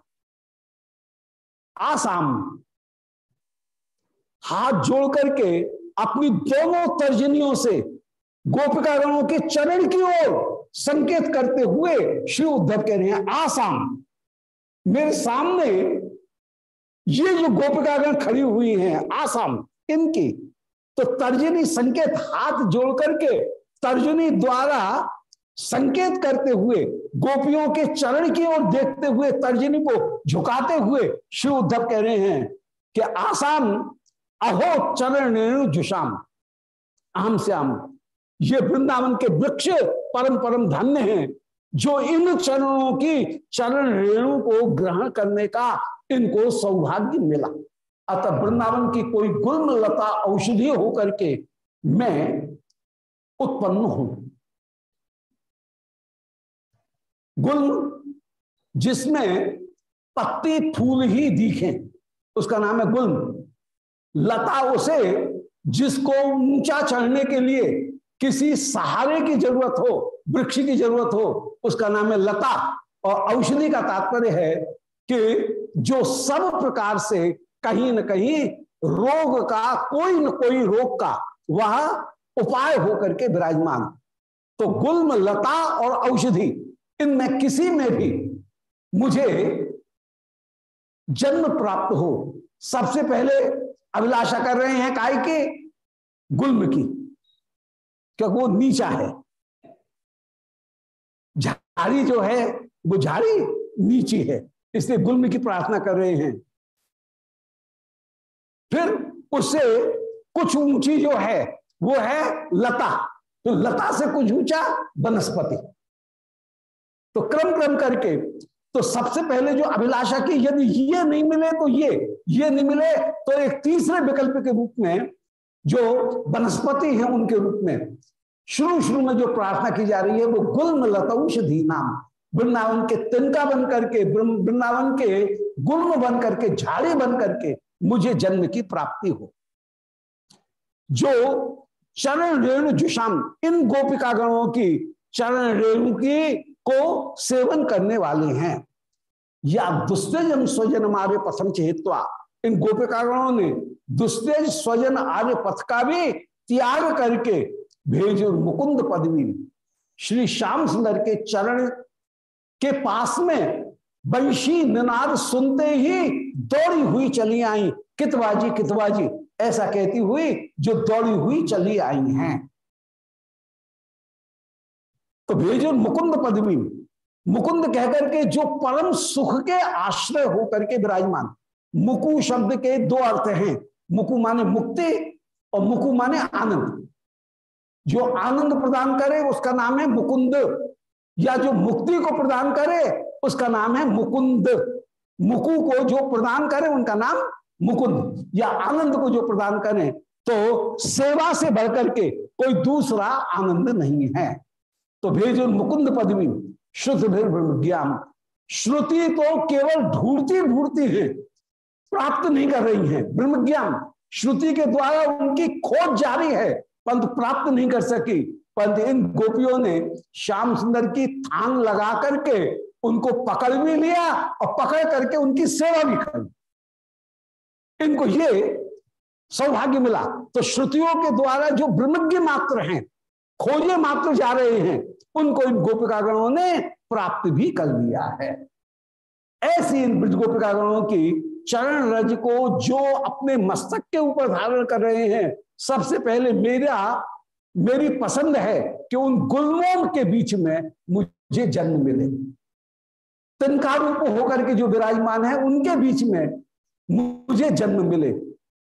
S1: आसाम, हाथ जोड़ करके अपनी दोनों तर्जनियों से गोपिकागणों के चरण की ओर संकेत करते हुए श्री उद्धव कह रहे हैं, आसाम, मेरे सामने ये जो गोपिकागण खड़ी हुई हैं, आसाम, इनकी तो तर्जनी संकेत हाथ जोड़ करके तर्जनी द्वारा संकेत करते हुए गोपियों के चरण की ओर देखते हुए तर्जनी को झुकाते हुए श्री उद्धव कह रहे हैं कि आसाम अहो चरण जुशाम आम श्याम ये वृंदावन के वृक्ष परम परम धन्य हैं, जो इन चरणों की चरण रेणु को ग्रहण करने का इनको सौभाग्य मिला। अतः वृंदावन की कोई गुल्म लता औषधि होकर के मैं उत्पन्न हूँ। गुल्म जिसमें पत्ती फूल ही दिखे, उसका नाम है गुल्म लता उसे जिसको ऊँचा चढ़ने के लिए किसी सहारे की ज़रूरत हो, वृक्ष की ज़रूरत हो, उसका नाम है लता। और औषधि का तात्पर्य है कि जो सब प्रकार से कहीं न कहीं रोग का, कोई न कोई रोग का वह उपाय होकर के विराजमान। तो गुल्म, लता और औषधि, इनमें किसी में भी मुझे जन्म प्राप्त हो। सबसे पहले अभिलाषा कर रहे हैं काय के? गुल्म की। क्योंकि वो नीचा है। झाड़ी जो है, वो झाड़ी नीची है। इसलिए गुल्म की प्रार्थना कर रहे हैं। उससे कुछ ऊँची जो है, वो है लता। तो लता से कुछ ऊँचा वनस्पति। तो क्रम क्रम करके तो सबसे पहले जो अभिलाषा की, यदि ये नहीं मिले तो ये ये नहीं मिले तो एक तीसरे विकल्प के रूप में जो वनस्पति है उनके रूप में, शुरू शुरू में जो प्रार्थना की जा रही है, वो गुल्म लतौषधि नाम। वृंदावन के तिनका बन करके वृंदावन के गुल्म बन करके, झाड़ी बन करके मुझे जन्म की प्राप्ति हो। जो चरण रेणु जुशाम इन गोपिका गणों की चरण रेणु की को सेवन करने वाले हैं। या दुस्तेजन स्वजन आर्य पथम चेतवा, इन गोपिकागणों ने दुस्तेज स्वजन आर्य पथ का भी त्याग करके भेज मुकुंद पदवी श्री श्याम सुंदर के चरण के पास में बंशी निनाद सुनते ही दौड़ी हुई चली आई। कितबाजी कितबाजी ऐसा कहती हुई जो दौड़ी हुई चली आई हैं। तो भेजो मुकुंद पदवी मुकुंद कहकर के जो परम सुख के आश्रय होकर के विराजमान। मुकु शब्द के दो अर्थ हैं। मुकु माने मुक्ति और मुकु माने आनंद। जो आनंद प्रदान करे उसका नाम है मुकुंद। या जो मुक्ति को प्रदान करे उसका नाम है मुकुंद। मुकु को जो प्रदान करें, उनका नाम मुकुंद या आनंद को जो प्रदान करें। तो सेवा से बढ़कर के कोई दूसरा आनंद नहीं है। तो भेज मुकुंद पदवी ब्रह्म ज्ञान। श्रुति तो केवल ढूंढती ढूंढती है, प्राप्त नहीं कर रही है। ब्रह्म ज्ञान, श्रुति के द्वारा उनकी खोज जारी है परंतु प्राप्त नहीं कर सकी। परंतु इन गोपियों ने श्याम सुंदर की थान लगा करके उनको पकड़ भी लिया और पकड़ करके उनकी सेवा भी करी। इनको ये सौभाग्य मिला। तो श्रुतियों के द्वारा जो ब्रह्मज्ञ मात्र हैं, खोजे मात्र जा रहे हैं, उनको इन गोपिकागणों ने प्राप्त भी कर लिया है। ऐसी इन ब्रज गोपिकागणों की चरण रज को जो अपने मस्तक के ऊपर धारण कर रहे हैं, सबसे पहले मेरा, मेरी पसंद है कि उन गुलमों के बीच में मुझे जन्म मिले। तिनका रूप होकर के जो विराजमान है, उनके बीच में मुझे जन्म मिले।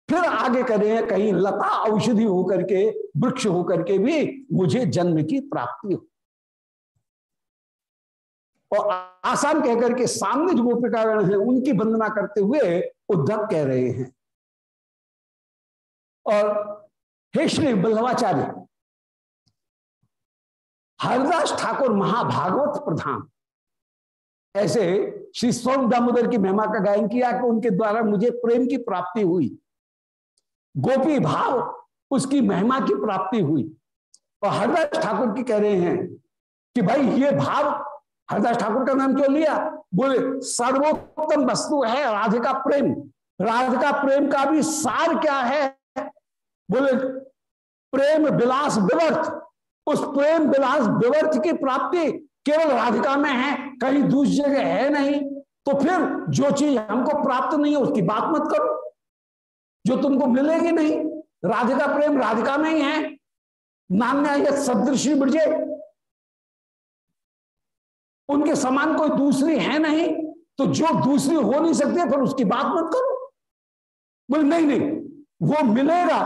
S1: फिर आगे करें, कहीं लता औषधि होकर के, वृक्ष होकर के भी मुझे जन्म की प्राप्ति हो। और आसान कहकर के सामने जो गोपिकागण है, उनकी वंदना करते हुए उद्धव कह रहे हैं। और हे श्री बल्लवाचार्य हरदास ठाकुर महाभागवत प्रधान ऐसे श्री स्वरूप दामोदर की महिमा का गायन किया कि उनके द्वारा मुझे प्रेम की प्राप्ति हुई। गोपी भाव उसकी महिमा की प्राप्ति हुई। और हरदास ठाकुर की कह रहे हैं कि भाई, ये भाव हरदास ठाकुर का नाम क्यों लिया? बोले, सर्वोत्तम वस्तु है राधिका प्रेम। राधिका प्रेम का भी सार क्या है? बोले, प्रेम विलास विवर्थ उस प्रेम विलास विवर्थ की प्राप्ति केवल राधिका में है, कहीं दूसरी जगह है नहीं तो फिर जो चीज़ हमको प्राप्त नहीं है, उसकी बात मत करो। जो तुमको मिलेगी नहीं, राधिका प्रेम राधिका में ही है। नान्या सदृशी ब्रजे। उनके समान कोई दूसरी है नहीं तो जो दूसरी हो नहीं सकती फिर उसकी बात मत करो। बोले, नहीं नहीं, वो मिलेगा।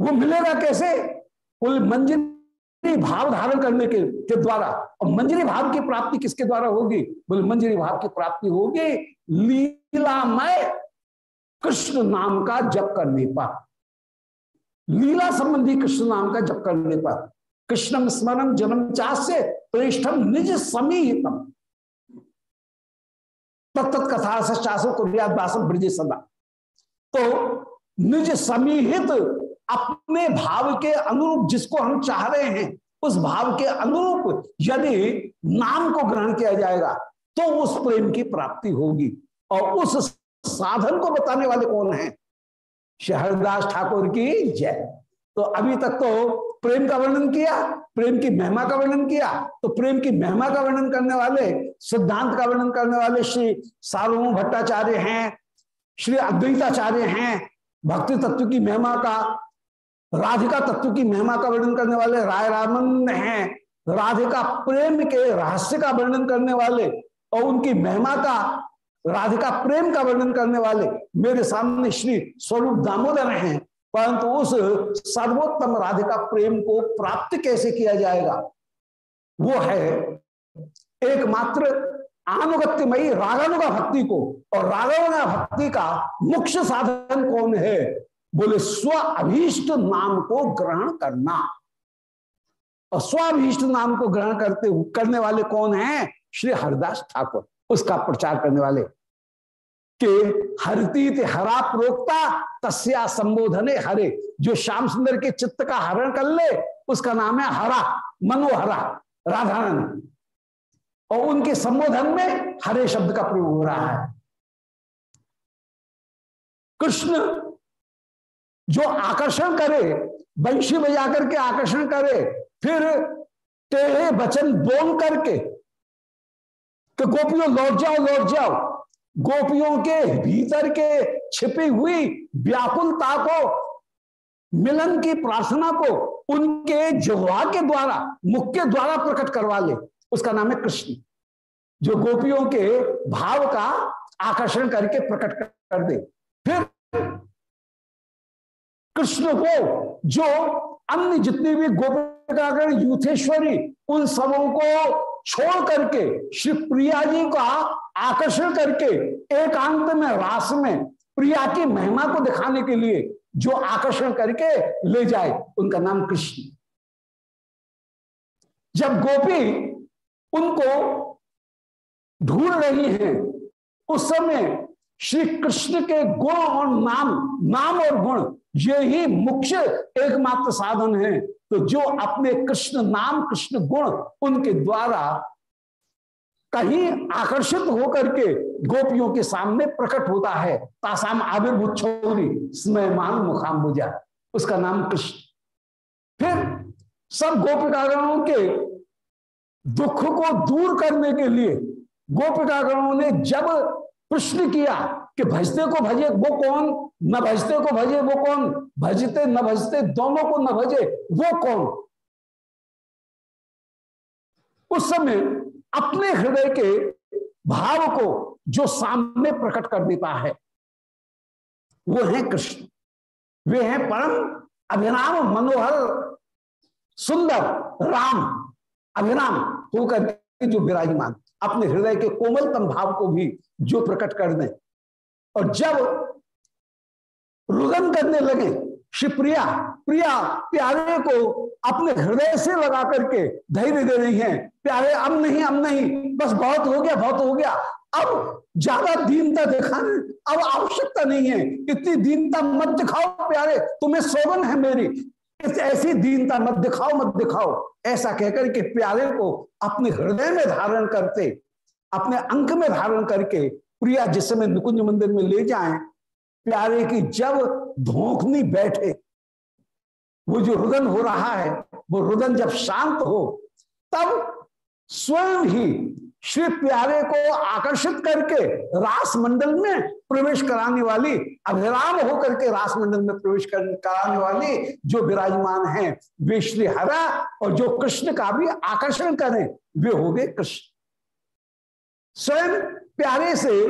S1: वो मिलेगा कैसे? बोले मंजरी भाव धारण करने के, के द्वारा और मंजरी भाव की प्राप्ति किसके द्वारा होगी? बोले मंजरी भाव की प्राप्ति होगी लीलामय कृष्ण नाम का जप करने पर। लीला संबंधी कृष्ण नाम का जप करने पर। कृष्णम स्मरण जन्म चास्य प्रेष्ठम निज समीहितम। तत्त कथा से चासो कुर्यादासम ब्रजे सदा। तो निज समीहित अपने भाव के अनुरूप जिसको हम चाह रहे हैं, उस भाव के अनुरूप यदि नाम को ग्रहण किया जाएगा तो उस प्रेम की प्राप्ति होगी। और उस साधन को बताने वाले कौन है? शहरदास ठाकुर की जय। तो अभी तक तो प्रेम का वर्णन किया, प्रेम की महिमा का वर्णन किया तो प्रेम की महिमा का वर्णन करने वाले, सिद्धांत का वर्णन करने वाले श्री सार्वभौम भट्टाचार्य हैं, श्री अद्वैताचार्य हैं, भक्ति तत्व की महिमा का राधिका तत्व की महिमा का वर्णन करने वाले राय रामन हैं। राधिका प्रेम के रहस्य का वर्णन करने वाले और उनकी महिमा का, राधिका प्रेम का वर्णन करने वाले मेरे सामने श्री स्वरूप दामोदर हैं। परंतु उस सर्वोत्तम राधिका प्रेम को प्राप्त कैसे किया जाएगा? वो है एकमात्र आनुगत्यमयी रागानुगा भक्ति को और रागानुगा भक्ति का मुख्य साधन कौन है? बोले स्व अभीष्ट नाम को ग्रहण करना। और स्वाभीष्ट नाम को ग्रहण करते करने वाले कौन हैं? श्री हरदास ठाकुर, उसका प्रचार करने वाले। कि हरतीत हरा प्रोक्ता, तस्या संबोधने हरे। जो श्याम सुंदर के चित्त का हरण कर ले, उसका नाम है हरा, मनोहरा राधारण और उनके संबोधन में हरे शब्द का प्रयोग हो रहा है। कृष्ण जो आकर्षण करे बंशी बजा करके आकर्षण करे, फिर टेढ़े वचन बोल करके कि गोपियों लौट जाओ लौट जाओ। गोपियों के भीतर के छिपी हुई व्याकुलता को, मिलन की प्रार्थना को उनके जुवा के द्वारा, मुख के द्वारा प्रकट करवा ले। उसका नाम है कृष्ण, जो गोपियों के भाव का आकर्षण करके प्रकट कर दे। कृष्ण को, जो अन्य जितने भी गोपिकागण यूथेश्वरी, उन सबों को छोड़ करके, श्री प्रिया जी का आकर्षण करके, एकांत में, रास में, प्रिया की महिमा को दिखाने के लिए, जो आकर्षण करके ले जाए, उनका नाम कृष्ण। जब गोपी उनको ढूंढ रही हैं, उस समय श्री कृष्ण के गुण और नाम नाम और गुण ये ही मुख्य एकमात्र साधन है। तो जो अपने कृष्ण नाम, कृष्ण गुण उनके द्वारा कहीं आकर्षित होकर के गोपियों के सामने प्रकट होता है, तासाम आविर्भूत छोरी स्मय मुखाम मुखाम्बुजा, उसका नाम कृष्ण। फिर सब गोपिकागणों के दुख को दूर करने के लिए गोपिकागणों ने जब प्रश्न किया कि भजते को भजे वो कौन? न भजते को भजे वो कौन? भजते न भजते दोनों को न भजे वो कौन? उस समय अपने हृदय के भाव को जो सामने प्रकट कर देता है, वो है कृष्ण। वे हैं परम अभिराम मनोहर सुंदर राम। अभिराम होकर जो विराजमान, अपने हृदय के कोमलतम भाव को भी जो प्रकट कर दें। और जब रुदन करने लगे, श्री प्रिया प्यारे को अपने हृदय से लगा करके धैर्य दे रही हैं। प्यारे, अब नहीं अब नहीं, बस बहुत हो गया, बहुत हो गया। अब ज़्यादा दीनता दिखाने, अब आवश्यकता नहीं है। इतनी दीनता मत दिखाओ, प्यारे, तुम्हें सोगन है मेरी। ऐसी दीनता मत दिखाओ मत दिखाओ। ऐसा कहकर के प्यारे को अपने हृदय में धारण करते, अपने अंक में धारण करके प्रिया जिस समय निकुंज मंदिर में ले जाए, प्यारे की जब धोखनी बैठे, वो जो रुदन हो रहा है, वो रुदन जब शांत हो, तब स्वयं ही श्री प्यारे को आकर्षित करके रास मंडल में प्रवेश कराने वाली, अभिराम होकर के रास मंडल में प्रवेश कराने वाली जो विराजमान हैं, वे श्री हरा और जो कृष्ण का भी आकर्षण करें, वे हो गए कृष्ण। स्वयं प्यारे से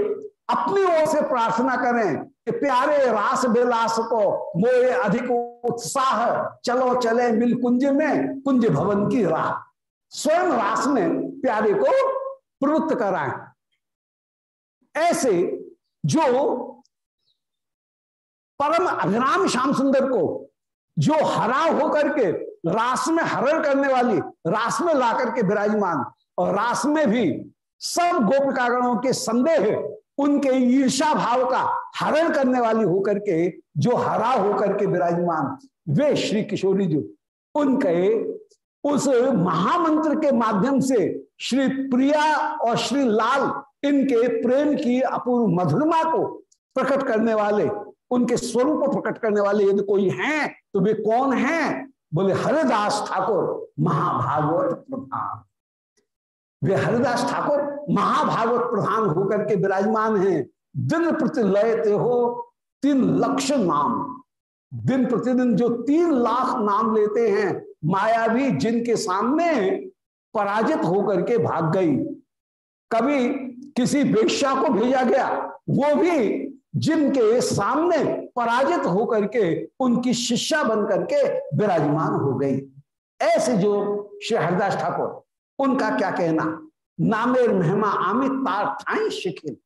S1: अपनी ओर से प्रार्थना करें कि प्यारे रास बेलास को मोए अधिक उत्साह, चलो चले मिल कुंज में, कुंज भवन की राह। स्वयं रास में प्यारे को प्रवृत्त कराएँ। ऐसे जो परम अभिराम श्याम सुंदर को, जो हरा होकर के रास में हरण करने वाली, रास में ला करके विराजमान, और रास में भी सब गोपिकागणों के संदेह, उनके ईर्षा भाव का हरण करने वाली होकर के, जो हरा होकर के विराजमान वे श्री किशोरी जी, उनके उस महामंत्र के माध्यम से श्री प्रिया और श्री लाल, इनके प्रेम की अपूर्व मधुरमा को प्रकट करने वाले, उनके स्वरूप को प्रकट करने वाले यदि कोई हैं तो वे कौन हैं? बोले, हरिदास ठाकुर, महाभागवत प्रधान। वे हरिदास ठाकुर महाभागवत प्रधान होकर के विराजमान हैं। दिन प्रति लयते हो, तीन लक्ष्य नाम। दिन प्रतिदिन जो तीन लाख नाम लेते हैं मायावी जिनके सामने पराजित होकर के भाग गई। कभी किसी वेश्या को भेजा गया, वो भी जिनके सामने पराजित होकर के उनकी शिष्या बन करके विराजमान हो गई। ऐसे जो श्री हरिदास ठाकुर उनका क्या कहना? नामेर महिमा आमित तार शिखिल।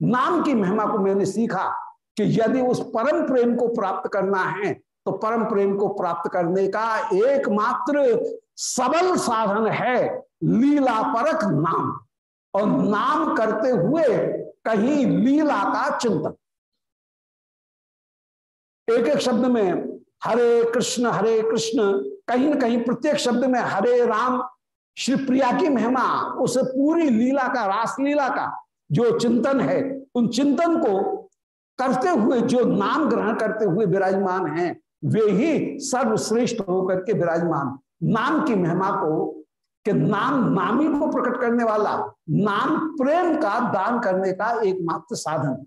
S1: नाम की महिमा को मैंने सीखा कि यदि उस परम प्रेम को प्राप्त करना है तो परम प्रेम को प्राप्त करने का एकमात्र सबल साधन है लीला परक नाम। और नाम करते हुए कहीं लीला का चिंतन। एक एक शब्द में हरे कृष्ण हरे कृष्ण, कहीं न कहीं प्रत्येक शब्द में हरे राम श्री प्रिया की महिमा, उस पूरी लीला का, रासलीला का जो चिंतन है, उन चिंतन को करते हुए, जो नाम ग्रहण करते हुए विराजमान हैं, वे ही सर्वश्रेष्ठ होकर के विराजमान। नाम की महिमा को, कि नाम, नामी को प्रकट करने वाला, नाम प्रेम का दान करने का एकमात्र साधन।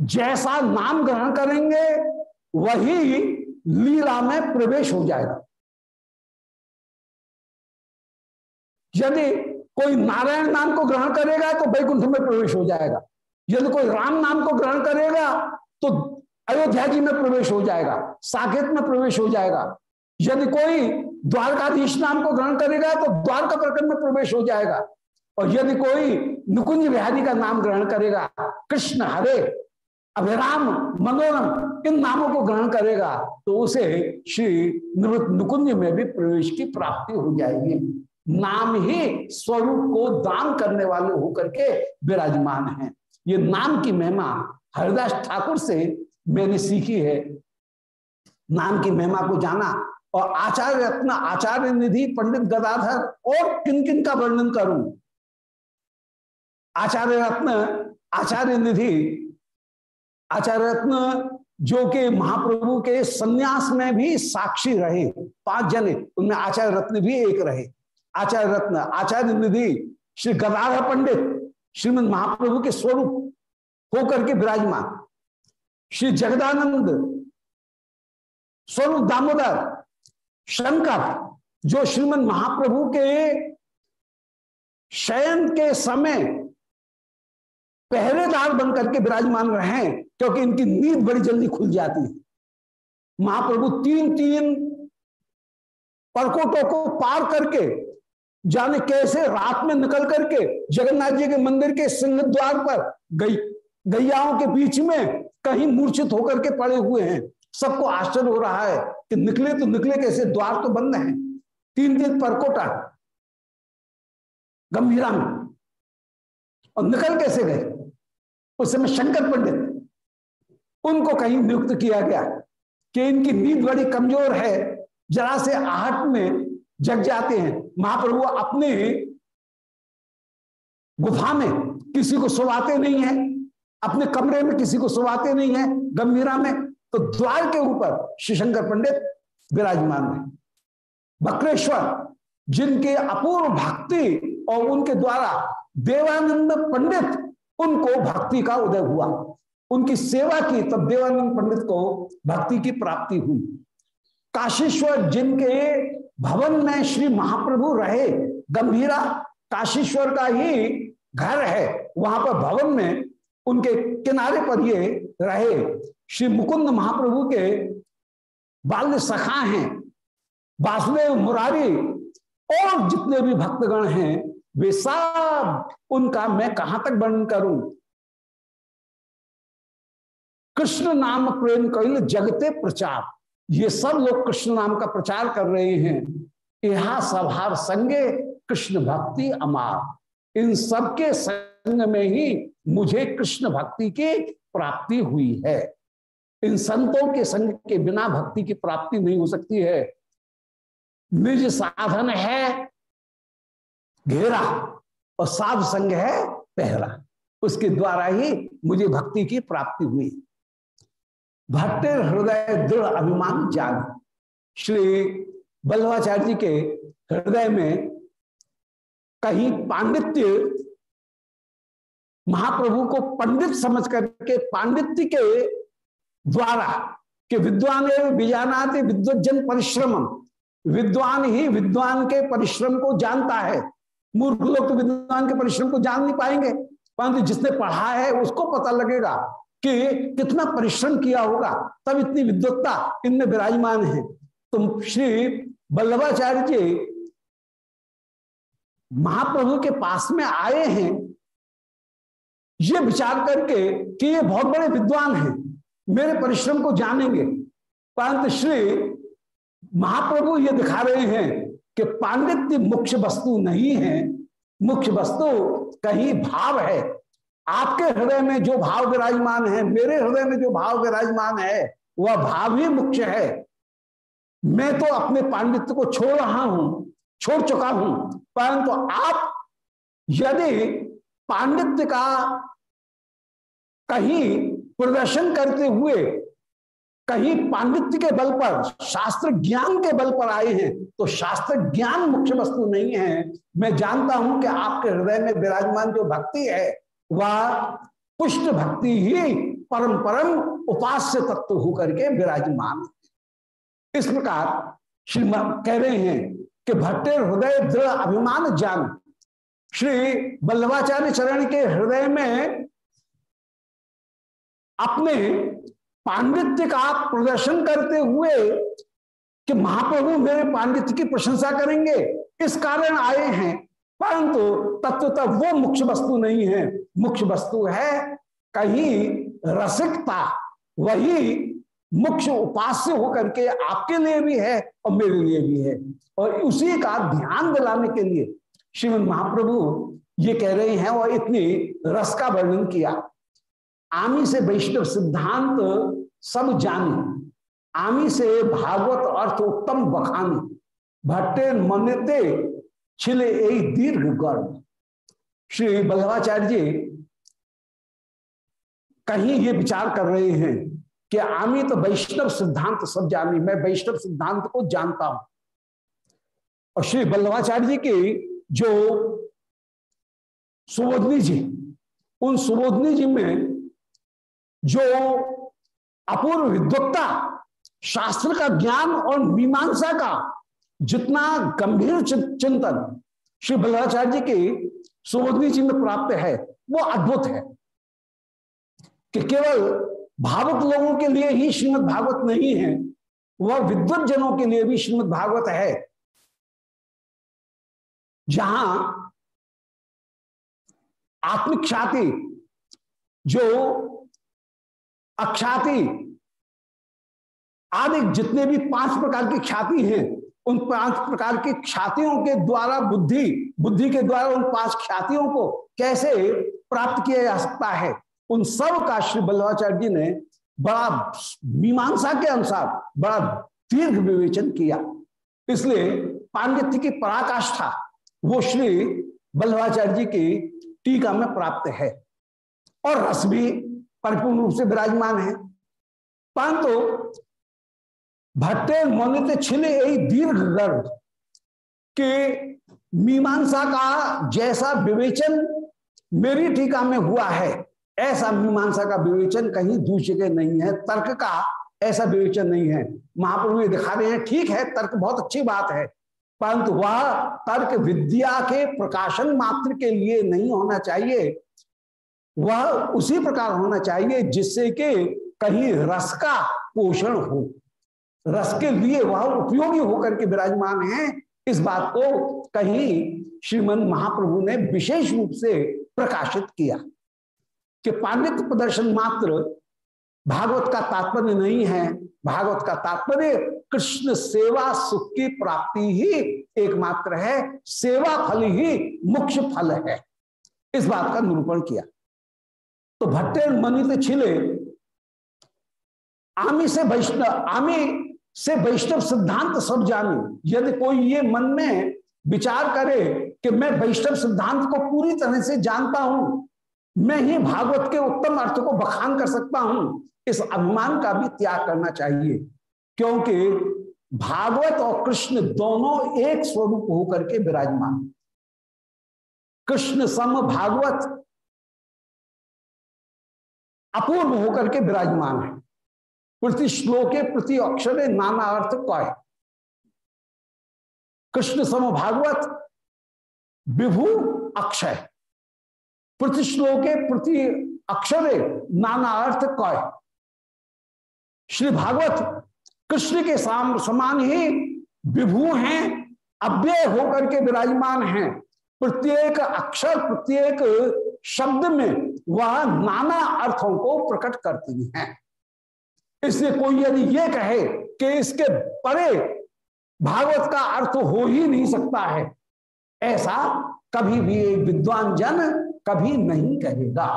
S1: जैसा नाम ग्रहण करेंगे, वही लीला में प्रवेश हो जाएगा। यदि कोई नारायण नाम को ग्रहण करेगा तो वैकुंठ में प्रवेश हो जाएगा। यदि कोई राम नाम को ग्रहण करेगा तो अयोध्या जी में प्रवेश हो जाएगा, साकेत में प्रवेश हो जाएगा। यदि कोई द्वारकाधीश नाम को ग्रहण करेगा तो द्वारका प्रकरण में प्रवेश हो जाएगा। और यदि कोई नुकुंज बिहारी का नाम ग्रहण करेगा, कृष्ण हरे, अभिराम, मनोरम, इन नामों को ग्रहण करेगा तो उसे श्री निवृत्त नुकुंज में भी प्रवेश की प्राप्ति हो जाएगी। नाम ही स्वरूप को दान करने वाले होकर के विराजमान हैं। ये नाम की महिमा हरिदास ठाकुर से मैंने सीखी है। नाम की महिमा को जाना और आचार्य रत्न, आचार्य निधि, पंडित गदाधर और किन किन का वर्णन करूँ? आचार्य रत्न, आचार्य निधि, आचार्य रत्न जो कि महाप्रभु के सन्यास में भी साक्षी रहे, पाँच जने, उनमें आचार्य रत्न भी एक रहे। आचार्य रत्न, आचार्य निधि, श्री गदाधर पंडित, श्रीमद महाप्रभु के स्वरूप होकर के विराजमान। श्री जगदानंद, स्वरूप दामोदर, शंकर, जो श्रीमद महाप्रभु के शयन के समय पहरेदार बनकर के विराजमान रहे, क्योंकि इनकी नींद बड़ी जल्दी खुल जाती है। महाप्रभु तीन तीन परकोटों को पार करके जाने कैसे रात में निकल करके जगन्नाथ जी के मंदिर के सिंह द्वार पर गई, गैयाओं के बीच में कहीं मूर्छित होकर के पड़े हुए हैं। सबको आश्चर्य हो रहा है कि निकले तो निकले कैसे, द्वार तो बंद है। तीन दिन परकोटा, गंभीरा में। और निकल कैसे गए? उस समय शंकर पंडित, उनको कहीं नियुक्त किया गया कि इनकी नींद बड़ी कमज़ोर है, जरा से आहट में जग जाते हैं। महाप्रभु अपने गुफा में किसी को सुवाते नहीं है, अपने कमरे में किसी को सुवाते नहीं है, गंभीरा में तो द्वार के ऊपर श्री शंकर पंडित विराजमान है। बक्रेश्वर, जिनके अपूर्व भक्ति और उनके द्वारा देवानंद पंडित, उनको भक्ति का उदय हुआ। उनकी सेवा की, तब देवानंद पंडित को भक्ति की प्राप्ति हुई। काशीश्वर, जिनके भवन में श्री महाप्रभु रहे, गंभीरा, काशीश्वर का ही घर है, वहाँ पर भवन में उनके किनारे पर ये रहे। श्री मुकुंद महाप्रभु के बाल्य सखा हैं, वासुदेव मुरारी और जितने भी भक्तगण हैं, वे सब उनका मैं कहाँ तक वर्णन करूँ? कृष्ण नाम प्रेम कैल जगते प्रचार। ये सब लोग कृष्ण नाम का प्रचार कर रहे हैं। यहा सभार संगे कृष्ण भक्ति अमार। इन सबके संग में ही मुझे कृष्ण भक्ति की प्राप्ति हुई है। इन संतों के संग के बिना भक्ति की प्राप्ति नहीं हो सकती है। निज साधन है घेरा और साध संग है पहरा। उसके द्वारा ही मुझे भक्ति की प्राप्ति हुई। भट्टे हृदय दृढ़ अभिमान जाग। श्री बल्लभाचार्य जी के हृदय में कहीं पांडित्य महाप्रभु को पंडित समझ करके पांडित्य के द्वारा कि विद्वान बीजानाते विद्वजन परिश्रम विद्वान ही विद्वान के परिश्रम को जानता है। मूर्ख लोग तो विद्वान के परिश्रम को जान नहीं पाएँगे, परंतु जिसने पढ़ा है उसको पता लगेगा। कि कितना परिश्रम किया होगा, तब इतनी विद्वत्ता, इनमें विराजमान है। तो श्री बल्लभाचार्य जी महाप्रभु के पास में आए हैं। ये विचार करके कि ये बहुत बड़े विद्वान हैं, मेरे परिश्रम को जानेंगे। परंतु श्री महाप्रभु ये दिखा रहे हैं कि पांडित्य मुख्य वस्तु नहीं है। मुख्य वस्तु कहीं भाव है। आपके हृदय में जो भाव विराजमान है, मेरे हृदय में जो भाव विराजमान है, वह भाव ही मुख्य है। मैं तो अपने पांडित्य को छोड़ रहा हूँ, छोड़ चुका हूँ, परंतु आप यदि पांडित्य का कहीं प्रदर्शन करते हुए कहीं पांडित्य के बल पर, शास्त्र ज्ञान के बल पर आए हैं तो शास्त्र ज्ञान मुख्य वस्तु नहीं है। मैं जानता हूँ कि आपके हृदय में विराजमान जो भक्ति है वह पुष्ट भक्ति ही परम परम उपास्य तत्व होकर के विराजमान इस प्रकार श्री कह रहे हैं कि भट्टे हृदय दृढ़ अभिमान जान। श्री बल्लभाचार्य चरण के हृदय में अपने पांडित्य का प्रदर्शन करते हुए कि महाप्रभु मेरे पांडित्य की प्रशंसा करेंगे, इस कारण आए हैं। परंतु तत्वतः वो मुख्य वस्तु नहीं है। मुख्य वस्तु है कहीं रसिकता, वही मुख्य उपास्य होकर के आपके लिए भी है और मेरे लिए भी है। और उसी का ध्यान दिलाने के लिए श्रीमद महाप्रभु ये कह रहे हैं और इतनी रस का वर्णन किया। आमी से वैष्णव सिद्धांत सब जानी। आमी से भागवत अर्थ उत्तम बखानी। भट्टे मनते छिले एक दीर्घ गर्भ श्री बल्लभाचार्य जी कहीं ये विचार कर रहे हैं कि आमी तो वैष्णव सिद्धांत सब जानी मैं वैष्णव सिद्धांत को जानता हूँ। और श्री बल्लभाचार्य जी की जो सुबोधनी जी, उन सुबोधनी जी में जो अपूर्व विद्वत्ता, शास्त्र का ज्ञान और मीमांसा का जितना गंभीर चिंतन श्री बल्लाचार्य जी की सुबोधनी में प्राप्त है, वो अद्भुत है। कि केवल भावक लोगों के लिए ही श्रीमद भागवत नहीं है, वह विद्वत जनों के लिए भी श्रीमद भागवत है। जहाँ आत्मिक ख्याति जो अख्याति आदि जितने भी पाँच प्रकार की ख्याति हैं उन पाँच प्रकार की ख्यातियों के द्वारा बुद्धि बुद्धि के द्वारा उन पाँच ख्यातियों को कैसे प्राप्त किया जा सकता है? उन सब का श्री बल्लभाचार्य जी ने बड़ा मीमांसा के अनुसार, बड़ा दीर्घ विवेचन किया। इसलिए पांडित्य की पराकाष्ठा, वो श्री बल्लभाचार्य जी की टीका में प्राप्त है। और रस भी परिपूर्ण रूप से विराजमान है। परंतु भट्टे मोनित छिले एक दीर्घ गर्भ। के मीमांसा का जैसा विवेचन मेरी टीका में हुआ है, ऐसा मीमांसा का विवेचन कहीं दूसरे के नहीं है, तर्क का ऐसा विवेचन नहीं है। महाप्रभु ये दिखा रहे हैं, ठीक है, तर्क बहुत अच्छी बात है, परंतु वह तर्क विद्या के प्रकाशन मात्र के लिए नहीं होना चाहिए। वह उसी प्रकार होना चाहिए जिससे कि कहीं रस का पोषण हो। रस के लिए वह उपयोगी होकर के विराजमान है। इस बात को कहीं श्रीमन महाप्रभु ने विशेष रूप से प्रकाशित किया कि पांडित्य प्रदर्शन मात्र भागवत का तात्पर्य नहीं है। भागवत का तात्पर्य कृष्ण सेवा सुख की प्राप्ति ही एकमात्र है। सेवा फल ही मुख्य फल है। इस बात का निरूपण किया। तो भट्टे मनित छिले, आमी से वैष्णव, आमी से वैष्णव सिद्धांत सब जानी। यदि कोई ये मन में विचार करे कि मैं वैष्णव सिद्धांत को पूरी तरह से जानता हूँ, मैं ही भागवत के उत्तम अर्थ को बखान कर सकता हूँ, इस अभिमान का भी त्याग करना चाहिए। क्योंकि भागवत और कृष्ण दोनों एक स्वरूप होकर के विराजमान। कृष्ण सम भागवत अपूर्व होकर के विराजमान है। प्रति श्लोके, प्रति अक्षरे नाना अर्थ कय? कृष्ण सम भागवत विभु अक्षय। प्रति श्लोके, प्रति अक्षरे नाना अर्थ कय? श्री भागवत, कृष्ण के साम, समान ही विभू हैं, अव्यय होकर के विराजमान हैं। प्रत्येक अक्षर, प्रत्येक शब्द में वह नाना अर्थों को प्रकट करती हैं। इसलिए कोई यदि ये कहे कि इसके परे भागवत का अर्थ हो ही नहीं सकता है, ऐसा कभी भी विद्वान जन कभी नहीं कहेगा।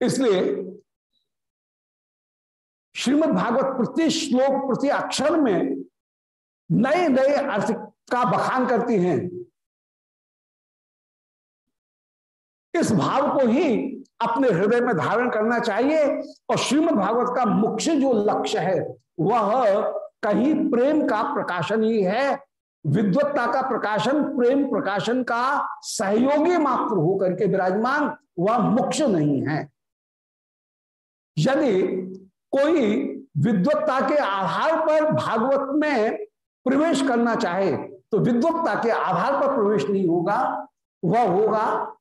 S1: इसलिए श्रीमद् भागवत प्रति श्लोक, प्रति अक्षर में नए नए अर्थ का बखान करती हैं। इस भाव को ही अपने हृदय में धारण करना चाहिए। और श्रीमद् भागवत का मुख्य जो लक्ष्य है, वह कहीं प्रेम का प्रकाशन ही है। विद्वत्ता का प्रकाशन, प्रेम प्रकाशन का सहयोगी मात्र होकर के विराजमान वह मुख्य नहीं है। यदि कोई विद्वत्ता के आधार पर भागवत में प्रवेश करना चाहे तो विद्वत्ता के आधार पर प्रवेश नहीं होगा, वह होगा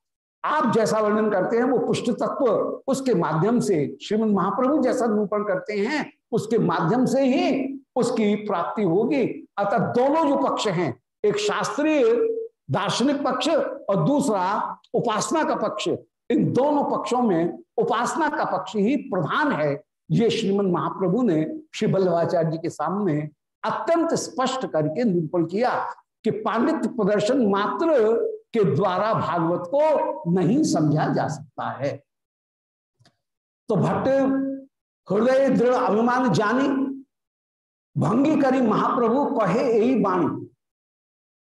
S1: आप जैसा वर्णन करते हैं, वो पुष्ट तत्व उसके माध्यम से श्रीमद महाप्रभु जैसा निरूपण करते हैं, उसके माध्यम से ही उसकी प्राप्ति होगी। अतः दोनों जो पक्ष हैं, एक शास्त्रीय दार्शनिक पक्ष और दूसरा उपासना का पक्ष, इन दोनों पक्षों में उपासना का पक्ष ही प्रधान है। ये श्रीमद महाप्रभु ने श्री बल्लभाचार्य जी के सामने अत्यंत स्पष्ट करके निरूपण किया कि पांडित्य प्रदर्शन मात्र के द्वारा भागवत को नहीं समझा जा सकता है। तो भट्ट हृदय दृढ़ अभिमान जानी, भंगी करी महाप्रभु, कहे यही बाणी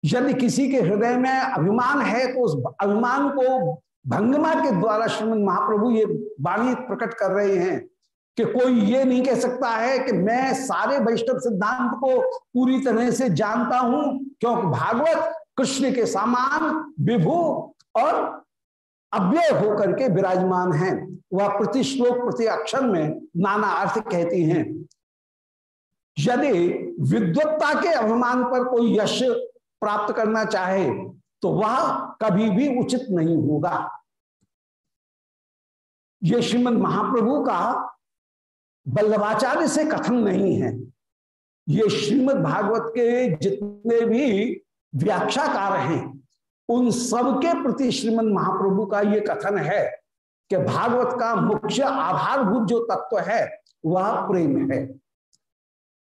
S1: यदि किसी के हृदय में अभिमान है तो उस अभिमान को भंगमा के द्वारा श्रीमद महाप्रभु ये वाणी प्रकट कर रहे हैं कि कोई ये नहीं कह सकता है कि मैं सारे वैष्णव सिद्धांत को पूरी तरह से जानता हूँ, क्योंकि भागवत कृष्ण के समान विभु और अव्यय होकर के विराजमान है। वह प्रति श्लोक, प्रति अक्षर में नाना अर्थ कहती हैं। यदि विद्वत्ता के अभिमान पर कोई यश प्राप्त करना चाहे तो वह कभी भी उचित नहीं होगा। यह श्रीमद महाप्रभु का बल्लभाचार्य से कथन नहीं है। ये श्रीमद भागवत के जितने भी व्याख्याकार हैं उन सबके प्रति श्रीमद महाप्रभु का ये कथन है कि भागवत का मुख्य आधारभूत जो तत्व है, वह प्रेम है।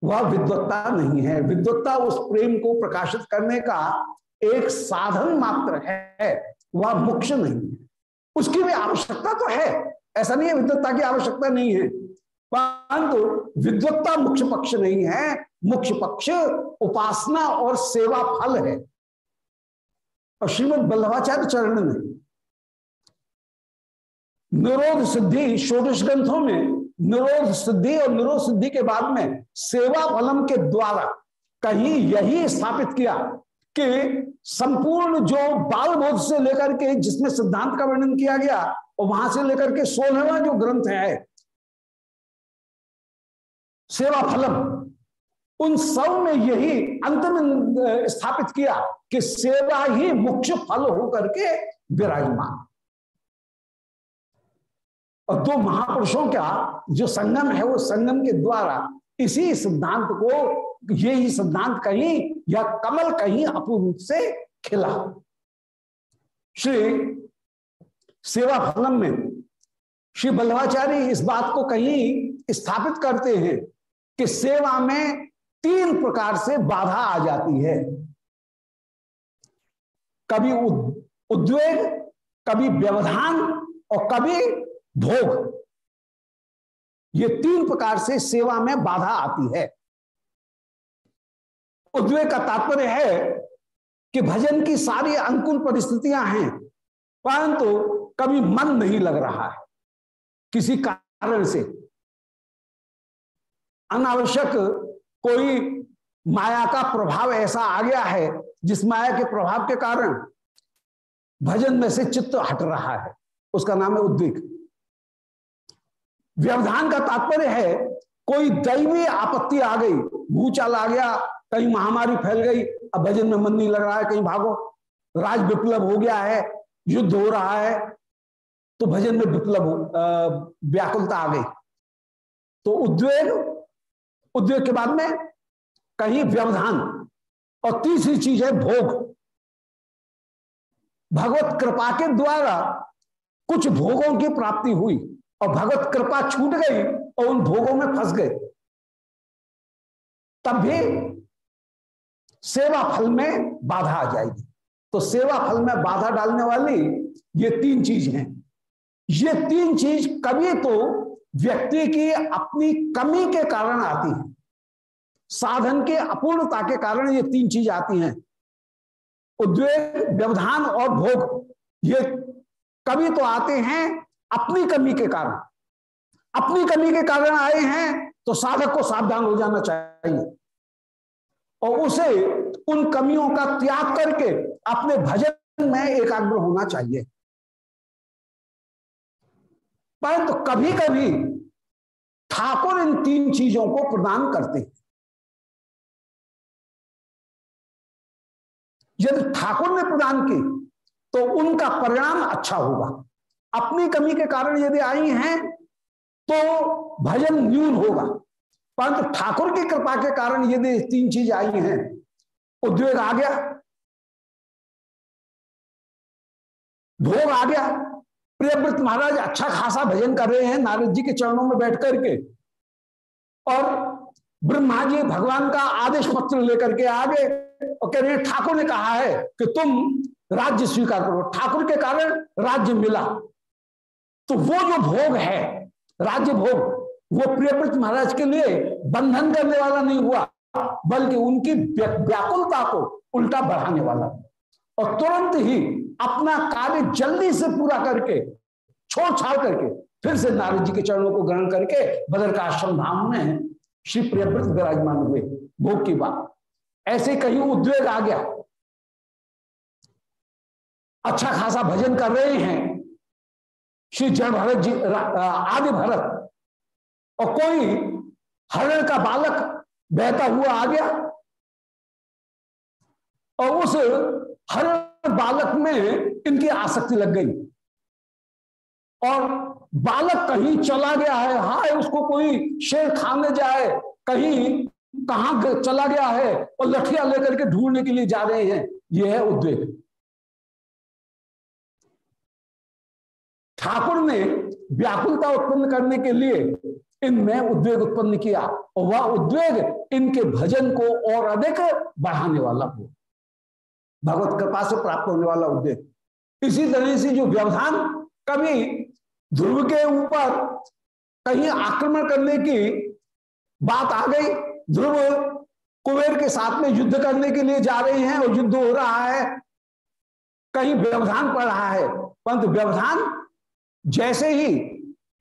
S1: वह विद्वत्ता नहीं है। विद्वत्ता उस प्रेम को प्रकाशित करने का एक साधन मात्र है, वह मुख्य नहीं है। उसकी भी आवश्यकता तो है। ऐसा नहीं है विद्वत्ता की आवश्यकता नहीं है। परंतु विद्वत्ता मुख्य पक्ष नहीं है मुख्य पक्ष, उपासना और सेवा फल है। और श्रीमद बल्लभाचार्य चरण में निरोध सिद्धि षोडश ग्रंथों में निरोध सिद्धि और निरोध सिद्धि के बाद में सेवा फलम के द्वारा कहीं यही स्थापित किया कि संपूर्ण जो बाल बोध से लेकर के जिसमें सिद्धांत का वर्णन किया गया, और वहाँ से लेकर के सोलहवा जो ग्रंथ है, सेवा फलम उन सब में यही अंत में स्थापित किया कि सेवा ही मुख्य फल होकर के विराजमान। और दो महापुरुषों का जो संगम है, वो संगम के द्वारा इसी सिद्धांत को यही सिद्धांत कहीं या कमल कहीं अपूर्व से खिला। श्री सेवा फलम में श्री बल्लभाचार्य इस बात को कहीं स्थापित करते हैं कि सेवा में तीन प्रकार से बाधा आ जाती है। कभी उद्वेग, कभी व्यवधान और कभी भोग। ये तीन प्रकार से सेवा में बाधा आती है। उद्वेग का तात्पर्य है कि भजन की सारी अनुकूल परिस्थितियाँ हैं, परंतु तो कभी मन नहीं लग रहा है किसी कारण से। अनावश्यक कोई माया का प्रभाव ऐसा आ गया है जिस माया के प्रभाव के कारण भजन में से चित्त हट रहा है? उसका नाम है उद्विक व्यवधान का तात्पर्य है, कोई दैवीय आपत्ति आ गई, भूचाल आ गया, कहीं महामारी फैल गई, अब भजन में मन नहीं लग रहा है, कहीं भागो। राज विप्लव हो गया है, युद्ध हो रहा है तो भजन में विप्लव व्याकुलता आ गई। तो उद्वेग उद्वेग के बाद में कहीं व्यवधान और तीसरी चीज़ है भोग। भगवत कृपा के द्वारा कुछ भोगों की प्राप्ति हुई और भगवत कृपा छूट गई और उन भोगों में फंस गए। तब भी सेवा फल में बाधा आ जाएगी। तो सेवा फल में बाधा डालने वाली ये तीन चीज़ हैं। ये तीन चीज़ कभी तो व्यक्ति की अपनी कमी के कारण आती है। साधन के अपूर्णता के कारण ये तीन चीज़ आती हैं। उद्वेग, व्यवधान और भोग, ये कभी तो आते हैं अपनी कमी के कारण। अपनी कमी के कारण आए हैं तो साधक को सावधान हो जाना चाहिए। और उसे उन कमियों का त्याग करके अपने भजन में एकाग्र होना चाहिए। परंतु तो कभी कभी ठाकुर इन तीन चीज़ों को प्रदान करते हैं। यदि ठाकुर ने प्रदान की तो उनका परिणाम अच्छा होगा। अपनी कमी के कारण यदि आई हैं तो भजन न्यून होगा। परंतु ठाकुर की कृपा के कारण यदि तीन चीज़ आई हैं उद्वेग आ गया, भोग आ गया प्रियव्रत महाराज अच्छा खासा भजन कर रहे हैं नारद जी के चरणों में बैठ करके। और ब्रह्मा जी भगवान का आदेश पत्र लेकर के आ गए और कह रहे ठाकुर ने कहा है कि तुम राज्य स्वीकार करो। ठाकुर के कारण राज्य मिला। तो वो जो भोग है, राज्य भोग, वो प्रियव्रत महाराज के लिए बंधन करने वाला नहीं हुआ, बल्कि उनकी व्याकुलता को उल्टा बढ़ाने वाला। और तुरंत ही अपना कार्य जल्दी से पूरा करके छोड़ छाड़ करके, फिर से नारद जी के चरणों को ग्रहण करके बदर का आश्रम धाम में श्री प्रियव्रत विराजमान हुए। भोग की बात। ऐसे कहीं उद्वेग आ गया। अच्छा खासा भजन कर रहे हैं श्री जय भरत जी आदि भरत। और कोई हरण का बालक बहता हुआ आ गया। और उस हरण बालक में इनकी आसक्ति लग गई। और बालक कहीं चला गया है, हाय, उसको कोई शेर खाने जाए, कहीं कहा चला गया है और लठिया लेकर के ढूँढने के लिए जा रहे हैं यह है उद्वेग। ठाकुर ने व्याकुलता उत्पन्न करने के लिए इनमें उद्वेग उत्पन्न किया और वह उद्वेग इनके भजन को और अधिक बढ़ाने वाला हो भगवत कृपा से प्राप्त होने वाला उद्वेग। इसी तरह से जो व्यवधान कभी ध्रुव के ऊपर कहीं आक्रमण करने की बात आ गई। ध्रुव कुबेर के साथ में युद्ध करने के लिए जा रहे हैं और युद्ध हो रहा है। कहीं व्यवधान पड़ रहा है। परंतु व्यवधान जैसे ही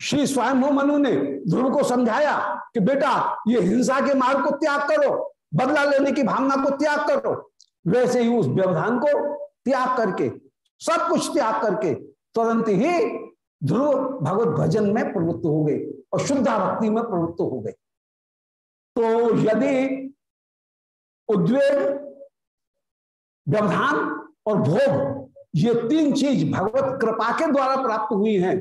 S1: श्री स्वयं मनु ने ध्रुव को समझाया कि बेटा, ये हिंसा के मार्ग को त्याग करो, बदला लेने की भावना को त्याग करो, वैसे ही उस व्यवधान को त्याग करके, सब कुछ त्याग करके तुरंत ही ध्रुव भगवत भजन में प्रवृत्त हो गए और शुद्धा भक्ति में प्रवृत्त हो गए तो यदि उद्वेग, व्यवधान और भोग, ये तीन चीज़ भगवत कृपा के द्वारा प्राप्त हुई हैं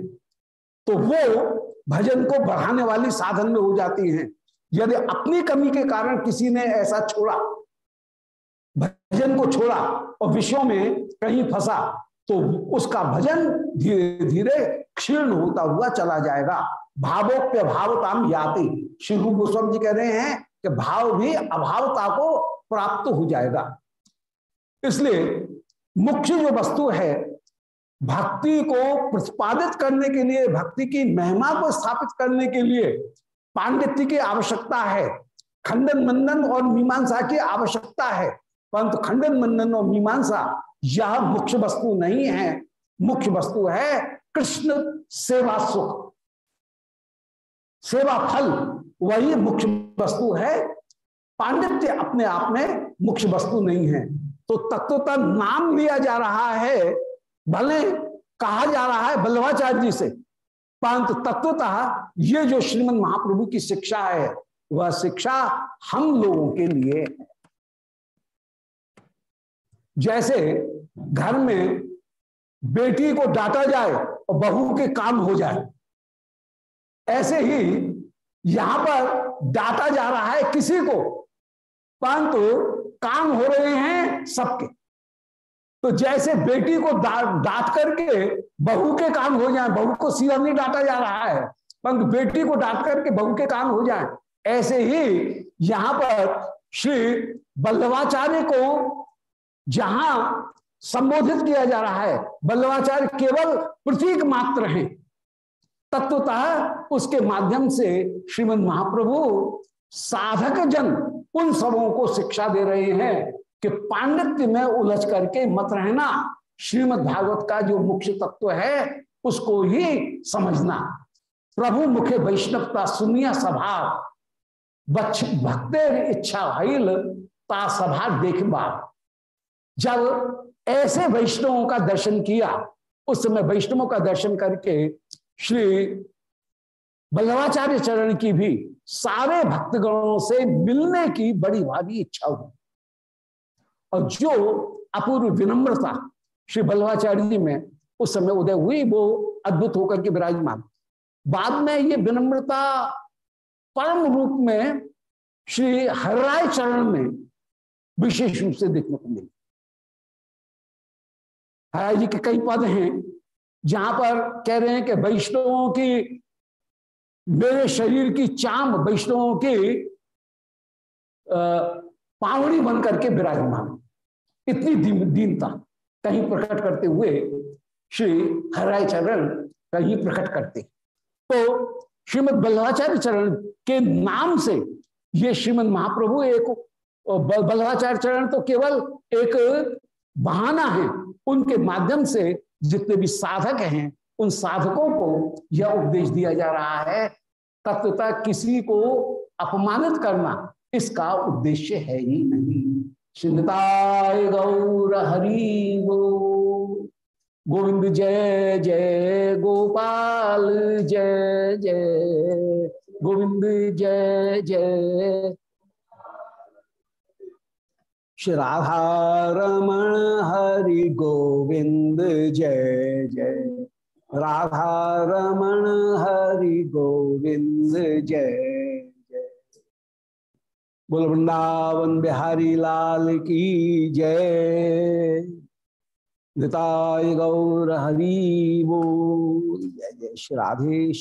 S1: तो वो भजन को बढ़ाने वाली साधन में हो जाती हैं। यदि अपनी कमी के कारण किसी ने ऐसा छोड़ा, भजन को छोड़ा और विषयों में कहीं फंसा तो उसका भजन धीरे धीरे क्षीर्ण होता हुआ चला जाएगा। भावोप्य भावताम याति। श्री रूप गोस्वामी जी कह रहे हैं कि भाव भी अभावता को प्राप्त हो जाएगा। इसलिए मुख्य जो वस्तु है, भक्ति को प्रतिपादित करने के लिए, भक्ति की महिमा को स्थापित करने के लिए पांडित्य की आवश्यकता है, खंडन मंडन और मीमांसा की आवश्यकता है। परंतु खंडन मंडन और मीमांसा, यह मुख्य वस्तु नहीं है। मुख्य वस्तु है कृष्ण सेवा सुख। सेवा फल, वही मुख्य वस्तु है। पांडित्य अपने आप में मुख्य वस्तु नहीं है। तो तत्वता नाम लिया जा रहा है, भले कहा जा रहा है बल्लभाचार्य जी से, परंतु तत्वतः ये जो श्रीमद महाप्रभु की शिक्षा है, वह शिक्षा हम लोगों के लिए है। जैसे घर में बेटी को डांटा जाए और बहू के काम हो जाए। ऐसे ही यहाँ पर डांटा जा रहा है किसी को, परंतु काम हो रहे हैं सबके। तो जैसे बेटी को डांट करके बहू के काम हो जाए, बहू को सीधा नहीं डांटा जा रहा है, परंतु बेटी को डांट करके बहू के काम हो जाए, ऐसे ही यहाँ पर श्री बल्लभाचार्य को जहाँ संबोधित किया जा रहा है। बल्लभाचार्य केवल प्रतीक मात्र हैं। तत्वतः उसके माध्यम से श्रीमद महाप्रभु साधक जन उन सबों को शिक्षा दे रहे हैं कि पांडित्य में उलझ करके मत रहना। श्रीमद भागवत का जो मुख्य तत्व है, उसको ही समझना। प्रभु मुखे वैष्णवता सुनिया स्वभाव भक्तेर इच्छा भैल ता सभा देखबा जब ऐसे वैष्णवों का दर्शन किया। उस समय वैष्णवों का दर्शन करके श्री बल्लभाचार्य चरण की भी सारे भक्तगणों से मिलने की बड़ी भारी इच्छा हुई। और जो अपूर्व विनम्रता श्री बल्लभाचार्य जी में उस समय उदय हुई, वो अद्भुत होकर के विराजमान। बाद में ये विनम्रता परम रूप में श्री हरराय चरण में विशेष रूप से देखने को मिली। हराय जी के कई पद हैं, जहाँ पर कह रहे हैं कि वैष्णवों की, मेरे शरीर की चाम वैष्णवों की पावड़ी बन करके विराजमान। इतनी दीनता कहीं प्रकट करते हुए श्री हराय चरण कहीं प्रकट करते तो श्रीमद बल्लाचार्य चरण के नाम से ये श्रीमद महाप्रभु एक बल्लाचार्य चरण तो केवल एक बहाना है उनके माध्यम से जितने भी साधक हैं, उन साधकों को यह उपदेश दिया जा रहा है, तत्वता किसी को अपमानित करना इसका उद्देश्य है ही नहीं। चिंताय गौर हरि गो गोविंद जय जय गोपाल, जय जय। गोविंद जय जय। श्री राधा रमण हरि गोविंद जय जय। राधा रमण हरि गोविंद जय जय। बोल वृंदावन बिहारी लाल की जय। गौर हरि बोल। जय जय। श्री